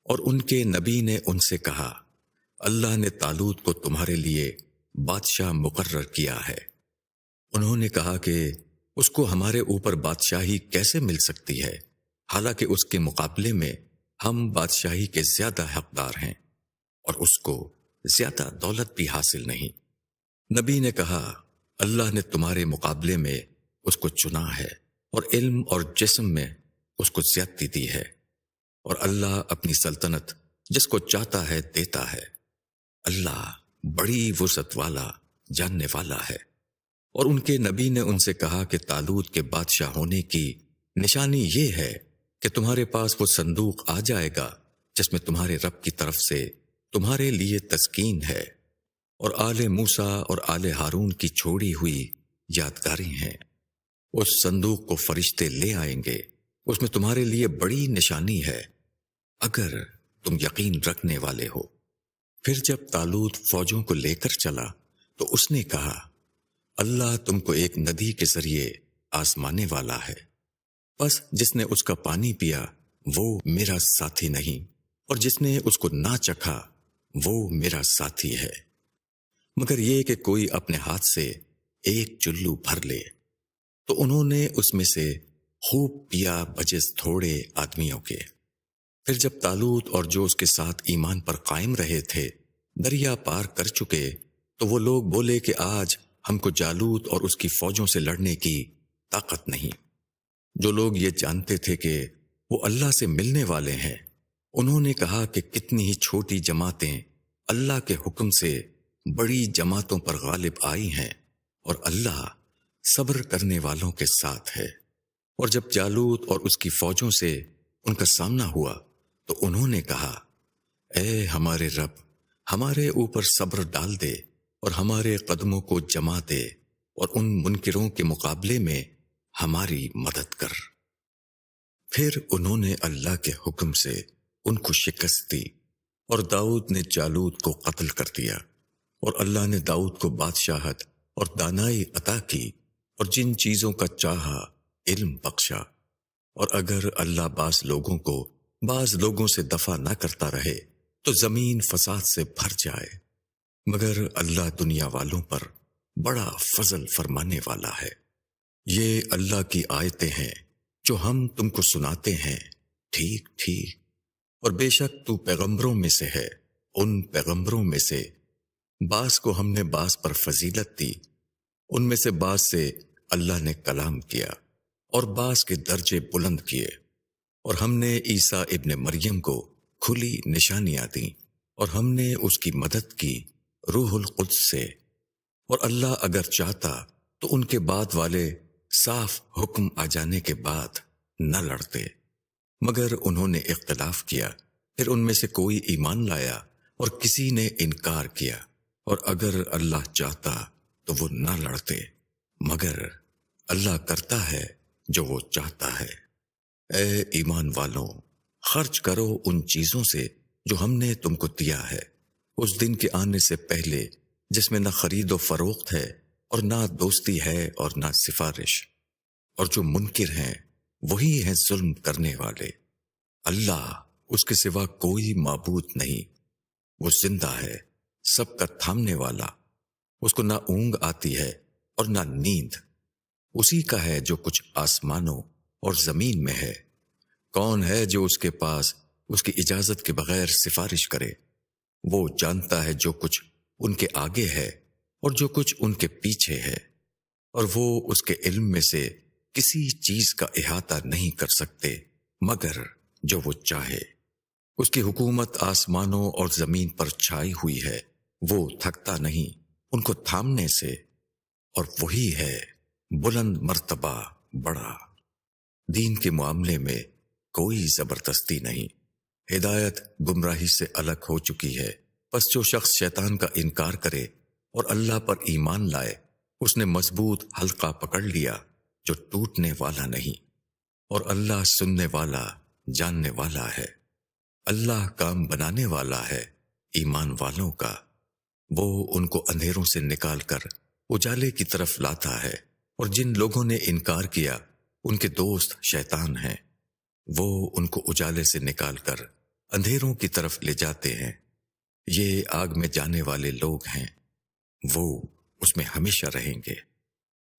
اور ان کے نبی نے ان سے کہا، اللہ نے تالوت کو تمہارے لیے بادشاہ مقرر کیا ہے۔ انہوں نے کہا کہ اس کو ہمارے اوپر بادشاہی کیسے مل سکتی ہے؟ حالانکہ اس کے مقابلے میں ہم بادشاہی کے زیادہ حقدار ہیں اور اس کو زیادہ دولت بھی حاصل نہیں۔ نبی نے کہا، اللہ نے تمہارے مقابلے میں اس کو چنا ہے اور علم اور جسم میں اس کو زیادتی دی ہے اور اللہ اپنی سلطنت جس کو چاہتا ہے دیتا ہے۔ اللہ بڑی وسط والا، جاننے والا ہے۔ اور ان کے نبی نے ان سے کہا کہ تالوت کے بادشاہ ہونے کی نشانی یہ ہے کہ تمہارے پاس وہ صندوق آ جائے گا جس میں تمہارے رب کی طرف سے تمہارے لیے تسکین ہے اور آل موسا اور آل ہارون کی چھوڑی ہوئی یادگاری ہیں۔ اس صندوق کو فرشتے لے آئیں گے۔ اس میں تمہارے لیے بڑی نشانی ہے۔ اگر تم یقین رکھنے والے ہو۔ پھر جب تالوت فوجوں کو لے کر چلا تو اس نے کہا، اللہ تم کو ایک ندی کے ذریعے آسمانے والا ہے۔ بس جس نے اس کا پانی پیا، وہ میرا ساتھی نہیں۔ اور جس نے اس کو نہ چکھا، وہ میرا ساتھی ہے۔ مگر یہ کہ کوئی اپنے ہاتھ سے ایک چلو بھر لے۔ تو انہوں نے اس میں سے خوب پیا بجس تھوڑے آدمیوں کے۔ پھر جب تالوت اور جو اس کے ساتھ ایمان پر قائم رہے تھے، دریا پار کر چکے، تو وہ لوگ بولے کہ آج ہم کو جالوت اور اس کی فوجوں سے لڑنے کی طاقت نہیں۔ جو لوگ یہ جانتے تھے کہ وہ اللہ سے ملنے والے ہیں، انہوں نے کہا کہ کتنی ہی چھوٹی جماعتیں اللہ کے حکم سے بڑی جماعتوں پر غالب آئی ہیں اور اللہ صبر کرنے والوں کے ساتھ ہے۔ اور جب جالوت اور اس کی فوجوں سے ان کا سامنا ہوا، تو انہوں نے کہا، اے ہمارے رب، ہمارے اوپر صبر ڈال دے اور ہمارے قدموں کو جما دے اور ان منکروں کے مقابلے میں ہماری مدد کر۔ پھر انہوں نے اللہ کے حکم سے ان کو شکست دی اور داؤد نے جالود کو قتل کر دیا اور اللہ نے داؤد کو بادشاہت اور دانائی عطا کی اور جن چیزوں کا چاہا علم بخشا۔ اور اگر اللہ بعض لوگوں کو بعض لوگوں سے دفع نہ کرتا رہے تو زمین فساد سے بھر جائے۔ مگر اللہ دنیا والوں پر بڑا فضل فرمانے والا ہے۔ یہ اللہ کی آیتیں ہیں جو ہم تم کو سناتے ہیں۔ ٹھیک ٹھیک۔ اور بے شک تو پیغمبروں میں سے ہے۔ ان پیغمبروں میں سے بعض کو ہم نے بعض پر فضیلت دی۔ ان میں سے بعض سے اللہ نے کلام کیا اور بعض کے درجے بلند کیے۔ اور ہم نے عیسیٰ ابن مریم کو کھلی نشانیاں دیں اور ہم نے اس کی مدد کی روح القدس سے۔ اور اللہ اگر چاہتا تو ان کے بعد والے صاف حکم آ جانے کے بعد نہ لڑتے۔ مگر انہوں نے اختلاف کیا، پھر ان میں سے کوئی ایمان لایا اور کسی نے انکار کیا۔ اور اگر اللہ چاہتا تو وہ نہ لڑتے، مگر اللہ کرتا ہے جو وہ چاہتا ہے۔ اے ایمان والوں، خرچ کرو ان چیزوں سے جو ہم نے تم کو دیا ہے۔ اس دن کے آنے سے پہلے جس میں نہ خرید و فروخت ہے اور نہ دوستی ہے اور نہ سفارش، اور جو منکر ہیں، وہی ہیں ظلم کرنے والے۔ اللہ اس کے سوا کوئی معبود نہیں۔ وہ زندہ ہے، سب کا تھامنے والا۔ اس کو نہ اونگ آتی ہے اور نہ نیند۔ اسی کا ہے جو کچھ آسمانوں اور زمین میں ہے۔ کون ہے جو اس کے پاس اس کی اجازت کے بغیر سفارش کرے؟ وہ جانتا ہے جو کچھ ان کے آگے ہے۔ اور جو کچھ ان کے پیچھے ہے، اور وہ اس کے علم میں سے کسی چیز کا احاطہ نہیں کر سکتے، مگر جو وہ چاہے۔ اس کی حکومت آسمانوں اور زمین پر چھائی ہوئی ہے، وہ تھکتا نہیں، ان کو تھامنے سے۔ اور وہی ہے بلند مرتبہ بڑا۔ دین کے معاملے میں کوئی زبردستی نہیں۔ ہدایت گمراہی سے الگ ہو چکی ہے۔ پس جو شخص شیطان کا انکار کرے اور اللہ پر ایمان لائے، اس نے مضبوط حلقہ پکڑ لیا جو ٹوٹنے والا نہیں، اور اللہ سننے والا، جاننے والا ہے۔ اللہ کام بنانے والا ہے ایمان والوں کا۔ وہ ان کو اندھیروں سے نکال کر اجالے کی طرف لاتا ہے، اور جن لوگوں نے انکار کیا، ان کے دوست شیطان ہیں۔ وہ ان کو اجالے سے نکال کر اندھیروں کی طرف لے جاتے ہیں۔ یہ آگ میں جانے والے لوگ ہیں۔ وہ اس میں ہمیشہ رہیں گے۔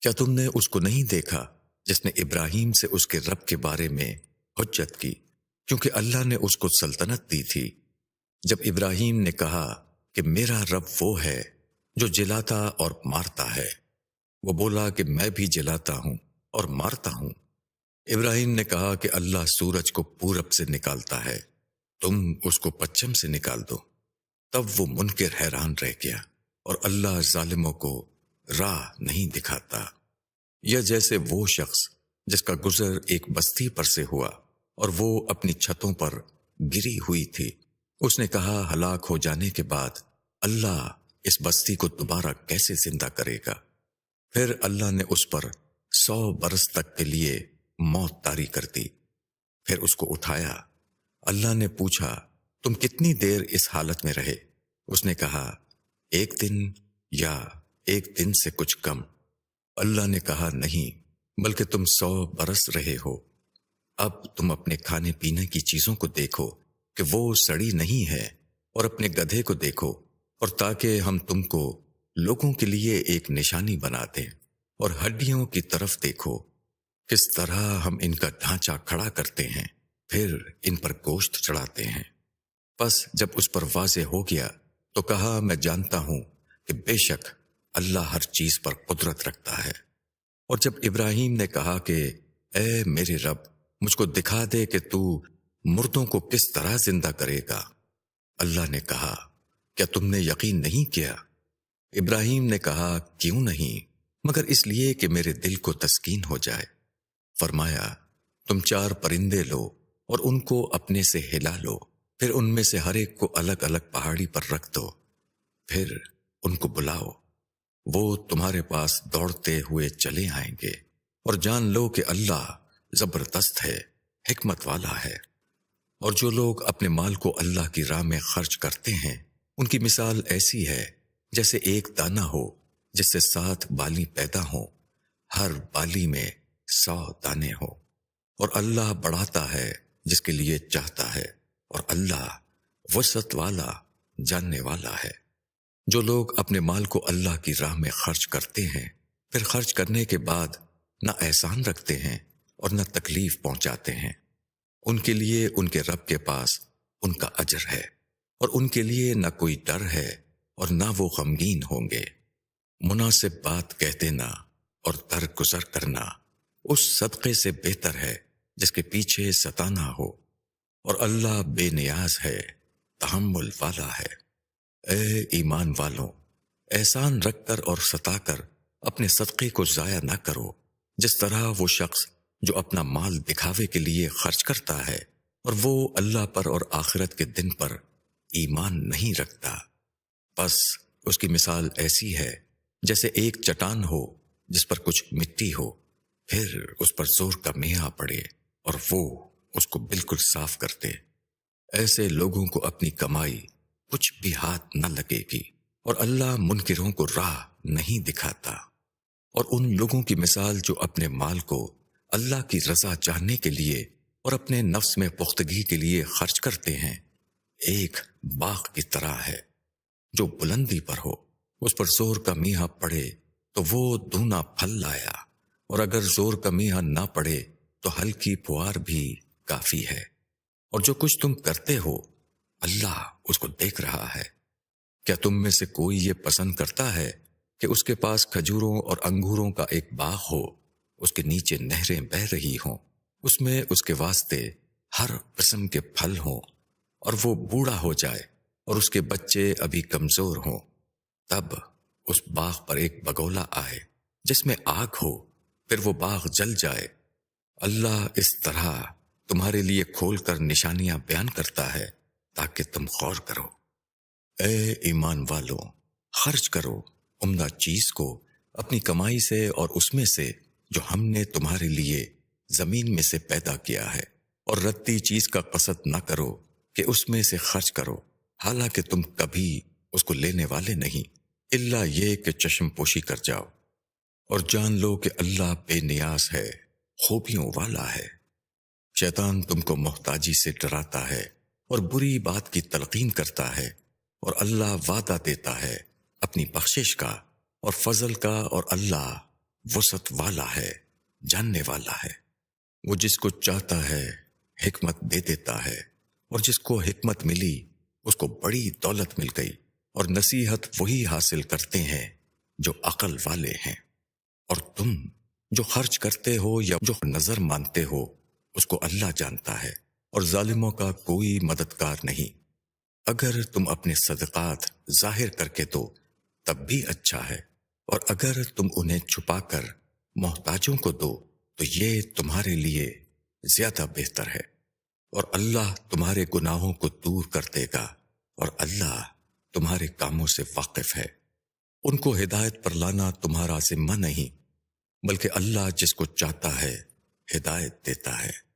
کیا تم نے اس کو نہیں دیکھا جس نے ابراہیم سے اس کے رب کے بارے میں حجت کی؟ کیونکہ اللہ نے اس کو سلطنت دی تھی۔ جب ابراہیم نے کہا کہ میرا رب وہ ہے جو جلاتا اور مارتا ہے، وہ بولا کہ میں بھی جلاتا ہوں اور مارتا ہوں۔ ابراہیم نے کہا کہ اللہ سورج کو پورب سے نکالتا ہے، تم اس کو پچھم سے نکال دو۔ تب وہ منکر حیران رہ گیا۔ اور اللہ ظالموں کو راہ نہیں دکھاتا۔ یا جیسے وہ شخص جس کا گزر ایک بستی پر سے ہوا اور وہ اپنی چھتوں پر گری ہوئی تھی۔ اس نے کہا، ہلاک ہو جانے کے بعد اللہ اس بستی کو دوبارہ کیسے زندہ کرے گا؟ پھر اللہ نے اس پر سو برس تک کے لیے موت تاری کر دی۔ پھر اس کو اٹھایا۔ اللہ نے پوچھا، تم کتنی دیر اس حالت میں رہے؟ اس نے کہا ایک دن یا ایک دن سے کچھ کم۔ اللہ نے کہا، نہیں، بلکہ تم سو برس رہے ہو۔ اب تم اپنے کھانے پینے کی چیزوں کو دیکھو کہ وہ سڑی نہیں ہے اور اپنے گدھے کو دیکھو اور تاکہ ہم تم کو لوگوں کے لیے ایک نشانی بنا دیں اور ہڈیوں کی طرف دیکھو۔ کس طرح ہم ان کا ڈھانچہ کھڑا کرتے ہیں، پھر ان پر گوشت چڑھاتے ہیں۔ بس جب اس پر واضح ہو گیا تو کہا، میں جانتا ہوں کہ بے شک اللہ ہر چیز پر قدرت رکھتا ہے۔ اور جب ابراہیم نے کہا کہ، اے میرے رب، مجھ کو دکھا دے کہ تو مردوں کو کس طرح زندہ کرے گا۔ اللہ نے کہا، کیا تم نے یقین نہیں کیا؟ ابراہیم نے کہا، کیوں نہیں؟ مگر اس لیے کہ میرے دل کو تسکین ہو جائے۔ فرمایا، تم چار پرندے لو اور ان کو اپنے سے ہلا لو۔ پھر ان میں سے ہر ایک کو الگ الگ پہاڑی پر رکھ دو، پھر ان کو بلاؤ۔ وہ تمہارے پاس دوڑتے ہوئے چلے آئیں گے۔ اور جان لو کہ اللہ زبردست ہے، حکمت والا ہے۔ اور جو لوگ اپنے مال کو اللہ کی راہ میں خرچ کرتے ہیں، ان کی مثال ایسی ہے، جیسے ایک دانہ ہو، جس سے سات بالی پیدا ہو ہر بالی میں سو دانے ہو اور اللہ بڑھاتا ہے، جس کے لیے چاہتا ہے۔ اور اللہ وسط والا جاننے والا ہے۔ جو لوگ اپنے مال کو اللہ کی راہ میں خرچ کرتے ہیں، پھر خرچ کرنے کے بعد نہ احسان رکھتے ہیں اور نہ تکلیف پہنچاتے ہیں۔ ان کے لیے ان کے رب کے پاس ان کا اجر ہے، اور ان کے لیے نہ کوئی ڈر ہے اور نہ وہ غمگین ہوں گے۔ مناسب بات کہہ دینا اور در گزر کرنا اس صدقے سے بہتر ہے جس کے پیچھے ستانا ہو۔ اور اللہ بے نیاز ہے، تحمل والا ہے۔ اے ایمان والوں، احسان رکھ کر اور ستا کر اپنے صدقے کو ضائع نہ کرو۔ جس طرح وہ شخص جو اپنا مال دکھاوے کے لیے خرچ کرتا ہے اور وہ اللہ پر اور آخرت کے دن پر ایمان نہیں رکھتا۔ بس اس کی مثال ایسی ہے، جیسے ایک چٹان ہو جس پر کچھ مٹی ہو، پھر اس پر زور کا میاں پڑے اور وہ اس کو بالکل صاف کرتے۔ ایسے لوگوں کو اپنی کمائی کچھ بھی ہاتھ نہ لگے گی اور اللہ منکروں کو راہ نہیں دکھاتا۔ اور ان لوگوں کی مثال جو اپنے مال کو اللہ کی رضا چاہنے کے لیے اور اپنے نفس میں پختگی کے لیے خرچ کرتے ہیں، ایک باغ کی طرح ہے۔ جو بلندی پر ہو، اس پر زور کا میاں پڑے تو وہ دونا پھل لایا۔ اور اگر زور کا میاں نہ پڑے تو ہلکی پوار بھی کافی ہے۔ اور جو کچھ تم کرتے ہو، اللہ اس کو دیکھ رہا ہے۔ کیا تم میں سے کوئی یہ پسند کرتا ہے کہ اس کے پاس کھجوروں اور انگوروں کا ایک باغ ہو، اس کے نیچے نہریں بہ رہی ہوں، اس میں اس کے واسطے ہر قسم کے پھل ہوں اور وہ بوڑھا ہو جائے اور اس کے بچے ابھی کمزور ہوں۔ تب اس باغ پر ایک بگولا آئے جس میں آگ ہو، پھر وہ باغ جل جائے۔ اللہ اس طرح تمہارے لیے کھول کر نشانیاں بیان کرتا ہے تاکہ تم غور کرو۔ اے ایمان والو، خرچ کرو عمدہ چیز کو اپنی کمائی سے اور اس میں سے جو ہم نے تمہارے لیے زمین میں سے پیدا کیا ہے۔ اور رتی چیز کا قصد نہ کرو کہ اس میں سے خرچ کرو۔ حالانکہ تم کبھی اس کو لینے والے نہیں اللہ یہ کہ چشم پوشی کر جاؤ۔ اور جان لو کہ اللہ بے نیاز ہے، خوبیوں والا ہے۔ شیطان تم کو محتاجی سے ڈراتا ہے اور بری بات کی تلقین کرتا ہے اور اللہ وعدہ دیتا ہے اپنی بخشش کا اور فضل کا اور اللہ وسط والا ہے، جاننے والا ہے۔ وہ جس کو چاہتا ہے حکمت دے دیتا ہے اور جس کو حکمت ملی اس کو بڑی دولت مل گئی اور نصیحت وہی حاصل کرتے ہیں جو عقل والے ہیں۔ اور تم جو خرچ کرتے ہو یا جو نظر مانتے ہو اس کو اللہ جانتا ہے اور ظالموں کا کوئی مددگار نہیں۔ اگر تم اپنے صدقات ظاہر کر کے تو تب بھی اچھا ہے۔ اور اگر تم انہیں چھپا کر محتاجوں کو دو، تو یہ تمہارے لیے زیادہ بہتر ہے۔ اور اللہ تمہارے گناہوں کو دور کر دے گا، اور اللہ تمہارے کاموں سے واقف ہے۔ ان کو ہدایت پر لانا تمہارا ذمہ نہیں، بلکہ اللہ جس کو چاہتا ہے ہدایت دیتا ہے۔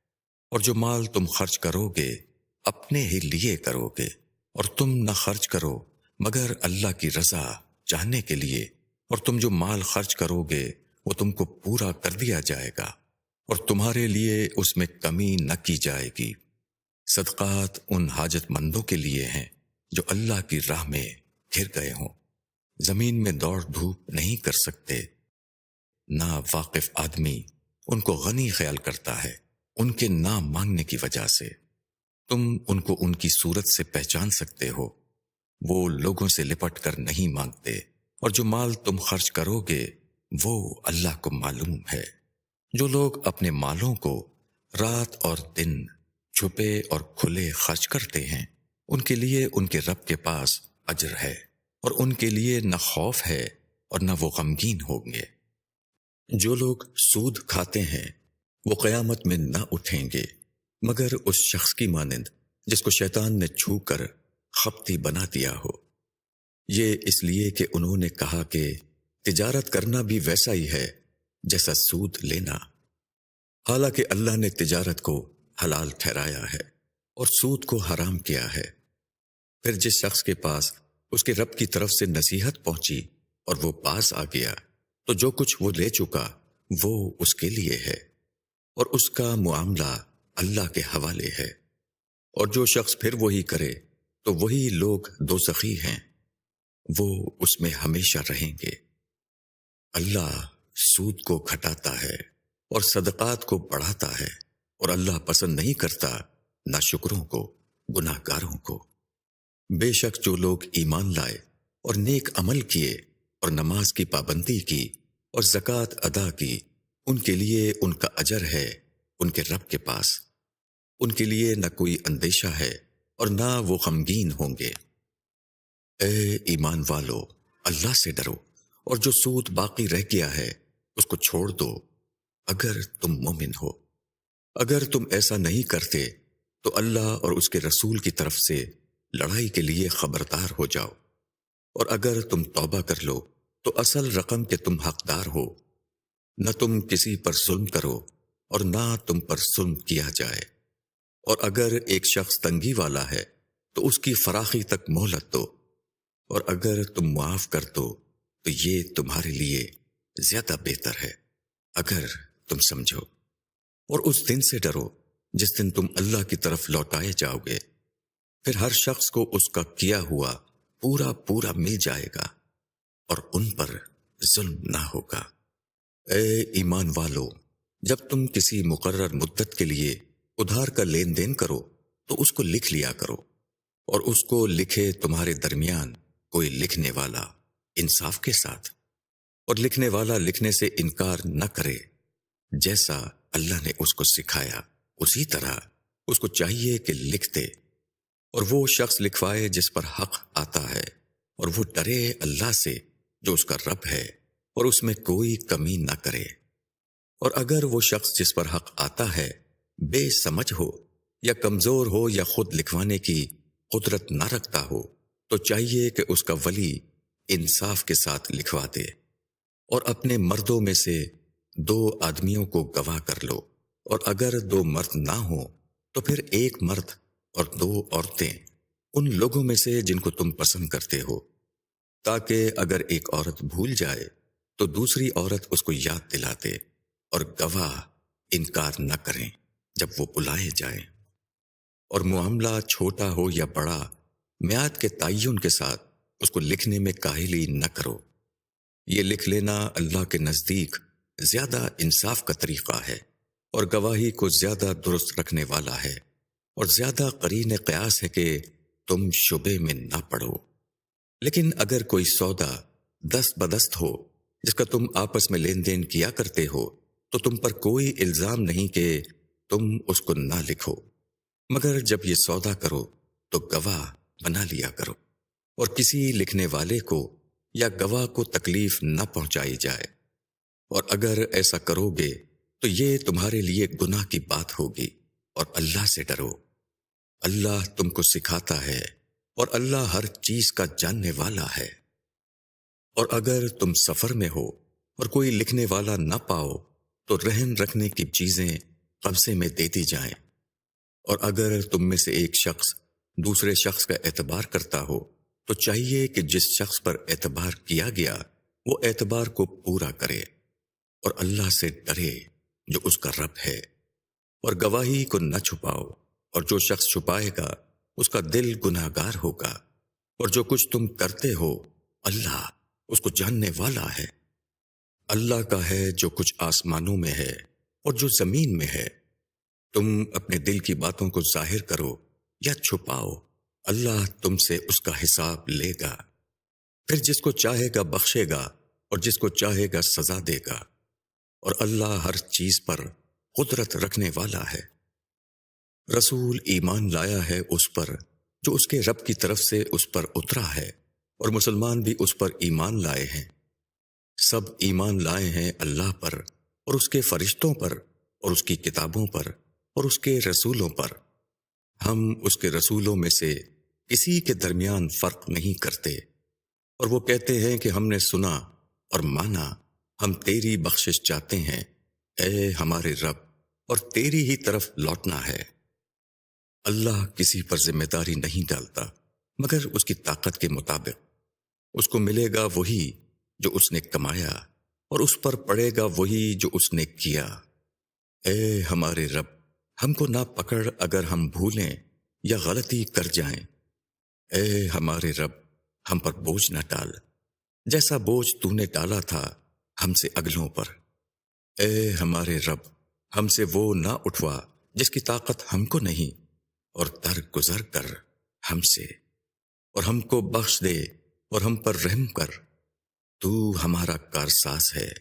اور جو مال تم خرچ کرو گے، اپنے ہی لیے کرو گے۔ اور تم نہ خرچ کرو، مگر اللہ کی رضا چاہنے کے لیے۔ اور تم جو مال خرچ کرو گے، وہ تم کو پورا کر دیا جائے گا۔ اور تمہارے لیے اس میں کمی نہ کی جائے گی۔ صدقات ان حاجت مندوں کے لیے ہیں جو اللہ کی راہ میں گھر گئے ہوں۔ زمین میں دوڑ دھوپ نہیں کر سکتے۔ نہ واقف آدمی ان کو غنی خیال کرتا ہے، ان کے نام مانگنے کی وجہ سے۔ تم ان کو ان کی صورت سے پہچان سکتے ہو۔ وہ لوگوں سے لپٹ کر نہیں مانگتے۔ اور جو مال تم خرچ کرو گے، وہ اللہ کو معلوم ہے۔ جو لوگ اپنے مالوں کو رات اور دن چھپے اور کھلے خرچ کرتے ہیں، ان کے لیے ان کے رب کے پاس اجر ہے۔ اور ان کے لیے نہ خوف ہے اور نہ وہ غمگین ہوں گے۔ جو لوگ سود کھاتے ہیں، وہ قیامت میں نہ اٹھیں گے، مگر اس شخص کی مانند جس کو شیطان نے چھو کر خپتی بنا دیا ہو۔ یہ اس لیے کہ انہوں نے کہا کہ تجارت کرنا بھی ویسا ہی ہے جیسا سود لینا۔ حالانکہ اللہ نے تجارت کو حلال ٹھہرایا ہے اور سود کو حرام کیا ہے۔ پھر جس شخص کے پاس اس کے رب کی طرف سے نصیحت پہنچی اور وہ پاس آ گیا تو جو کچھ وہ لے چکا وہ اس کے لیے ہے اور اس کا معاملہ اللہ کے حوالے ہے اور جو شخص پھر وہی کرے تو وہی لوگ دو سخی ہیں، وہ اس میں ہمیشہ رہیں گے۔ اللہ سود کو گھٹاتا ہے اور صدقات کو بڑھاتا ہے اور اللہ پسند نہیں کرتا نہ شکروں کو گناہ گاروں کو۔ بے شک جو لوگ ایمان لائے اور نیک عمل کیے اور نماز کی پابندی کی اور زکوٰۃ ادا کی، ان کے لیے ان کا اجر ہے، ان کے رب کے پاس۔ ان کے لیے نہ کوئی اندیشہ ہے اور نہ وہ غمگین ہوں گے۔ اے ایمان والو، اللہ سے ڈرو اور جو سود باقی رہ گیا ہے، اس کو چھوڑ دو۔ اگر تم مومن ہو، اگر تم ایسا نہیں کرتے، تو اللہ اور اس کے رسول کی طرف سے لڑائی کے لیے خبردار ہو جاؤ۔ اور اگر تم توبہ کر لو تو اصل رقم کے تم حقدار ہو، نہ تم کسی پر ظلم کرو اور نہ تم پر ظلم کیا جائے۔ اور اگر ایک شخص تنگی والا ہے، تو اس کی فراخی تک مہلت دو۔ اور اگر تم معاف کر دو، تو یہ تمہارے لیے زیادہ بہتر ہے۔ اگر تم سمجھو۔ اور اس دن سے ڈرو جس دن تم اللہ کی طرف لوٹائے جاؤ گے۔ پھر ہر شخص کو اس کا کیا ہوا پورا پورا مل جائے گا۔ اور ان پر ظلم نہ ہوگا۔ اے ایمان والو، جب تم کسی مقرر مدت کے لیے ادھار کا لین دین کرو، تو اس کو لکھ لیا کرو۔ اور اس کو لکھے تمہارے درمیان کوئی لکھنے والا انصاف کے ساتھ۔ اور لکھنے والا لکھنے سے انکار نہ کرے، جیسا اللہ نے اس کو سکھایا۔ اسی طرح اس کو چاہیے کہ لکھ دے اور وہ شخص لکھوائے جس پر حق آتا ہے، اور وہ ڈرے اللہ سے جو اس کا رب ہے اور اس میں کوئی کمی نہ کرے۔ اور اگر وہ شخص جس پر حق آتا ہے بے سمجھ ہو یا کمزور ہو یا خود لکھوانے کی قدرت نہ رکھتا ہو، تو چاہیے کہ اس کا ولی انصاف کے ساتھ لکھوا دے اور اپنے مردوں میں سے دو آدمیوں کو گواہ کر لو۔ اور اگر دو مرد نہ ہوں، تو پھر ایک مرد اور دو عورتیں، ان لوگوں میں سے جن کو تم پسند کرتے ہو۔ تاکہ اگر ایک عورت بھول جائے تو دوسری عورت اس کو یاد دلاتے اور گواہ انکار نہ کریں جب وہ بلائے جائیں۔ اور معاملہ چھوٹا ہو یا بڑا میاد کے تعین کے ساتھ اس کو لکھنے میں کاہلی نہ کرو۔ یہ لکھ لینا اللہ کے نزدیک زیادہ انصاف کا طریقہ ہے اور گواہی کو زیادہ درست رکھنے والا ہے اور زیادہ قرین قیاس ہے کہ تم شبے میں نہ پڑو لیکن اگر کوئی سودا دست بدست ہو، جس کا تم آپس میں لین دین کیا کرتے ہو، تو تم پر کوئی الزام نہیں کہ تم اس کو نہ لکھو۔ مگر جب یہ سودا کرو، تو گواہ بنا لیا کرو۔ اور کسی لکھنے والے کو یا گواہ کو تکلیف نہ پہنچائی جائے۔ اور اگر ایسا کرو گے، تو یہ تمہارے لیے گناہ کی بات ہوگی اور اللہ سے ڈرو۔ اللہ تم کو سکھاتا ہے اور اللہ ہر چیز کا جاننے والا ہے۔ اور اگر تم سفر میں ہو اور کوئی لکھنے والا نہ پاؤ، تو رہن رکھنے کی چیزیں قبضے میں دیتی جائیں۔ اور اگر تم میں سے ایک شخص دوسرے شخص کا اعتبار کرتا ہو، تو چاہیے کہ جس شخص پر اعتبار کیا گیا، وہ اعتبار کو پورا کرے۔ اور اللہ سے ڈرے جو اس کا رب ہے۔ اور گواہی کو نہ چھپاؤ، اور جو شخص چھپائے گا اس کا دل گناہ گار ہوگا اور جو کچھ تم کرتے ہو، اللہ اس کو جاننے والا ہے۔ اللہ کا ہے جو کچھ آسمانوں میں ہے اور جو زمین میں ہے۔ تم اپنے دل کی باتوں کو ظاہر کرو یا چھپاؤ، اللہ تم سے اس کا حساب لے گا۔ پھر جس کو چاہے گا بخشے گا اور جس کو چاہے گا سزا دے گا۔ اور اللہ ہر چیز پر قدرت رکھنے والا ہے۔ رسول ایمان لایا ہے اس پر، جو اس کے رب کی طرف سے اس پر اترا ہے، اور مسلمان بھی اس پر ایمان لائے ہیں۔ سب ایمان لائے ہیں اللہ پر، اور اس کے فرشتوں پر، اور اس کی کتابوں پر، اور اس کے رسولوں پر۔ ہم اس کے رسولوں میں سے کسی کے درمیان فرق نہیں کرتے۔ اور وہ کہتے ہیں کہ ہم نے سنا اور مانا، ہم تیری بخشش چاہتے ہیں۔ اے ہمارے رب، اور تیری ہی طرف لوٹنا ہے۔ اللہ کسی پر ذمہ داری نہیں ڈالتا، مگر اس کی طاقت کے مطابق۔ اس کو ملے گا وہی جو اس نے کمایا اور اس پر پڑے گا وہی جو اس نے کیا۔ اے ہمارے رب، ہم کو نہ پکڑ اگر ہم بھولیں یا غلطی کر جائیں۔ اے ہمارے رب، ہم پر بوجھ نہ ڈال۔ جیسا بوجھ تو نے ڈالا تھا ہم سے اگلوں پر۔ اے ہمارے رب، ہم سے وہ نہ اٹھوا جس کی طاقت ہم کو نہیں۔ اور تر گزر کر ہم سے، اور ہم کو بخش دے، اور ہم پر رحم کر۔ تو ہمارا کارساز ہے۔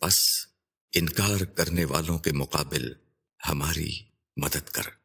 بس انکار کرنے والوں کے مقابل ہماری مدد کر۔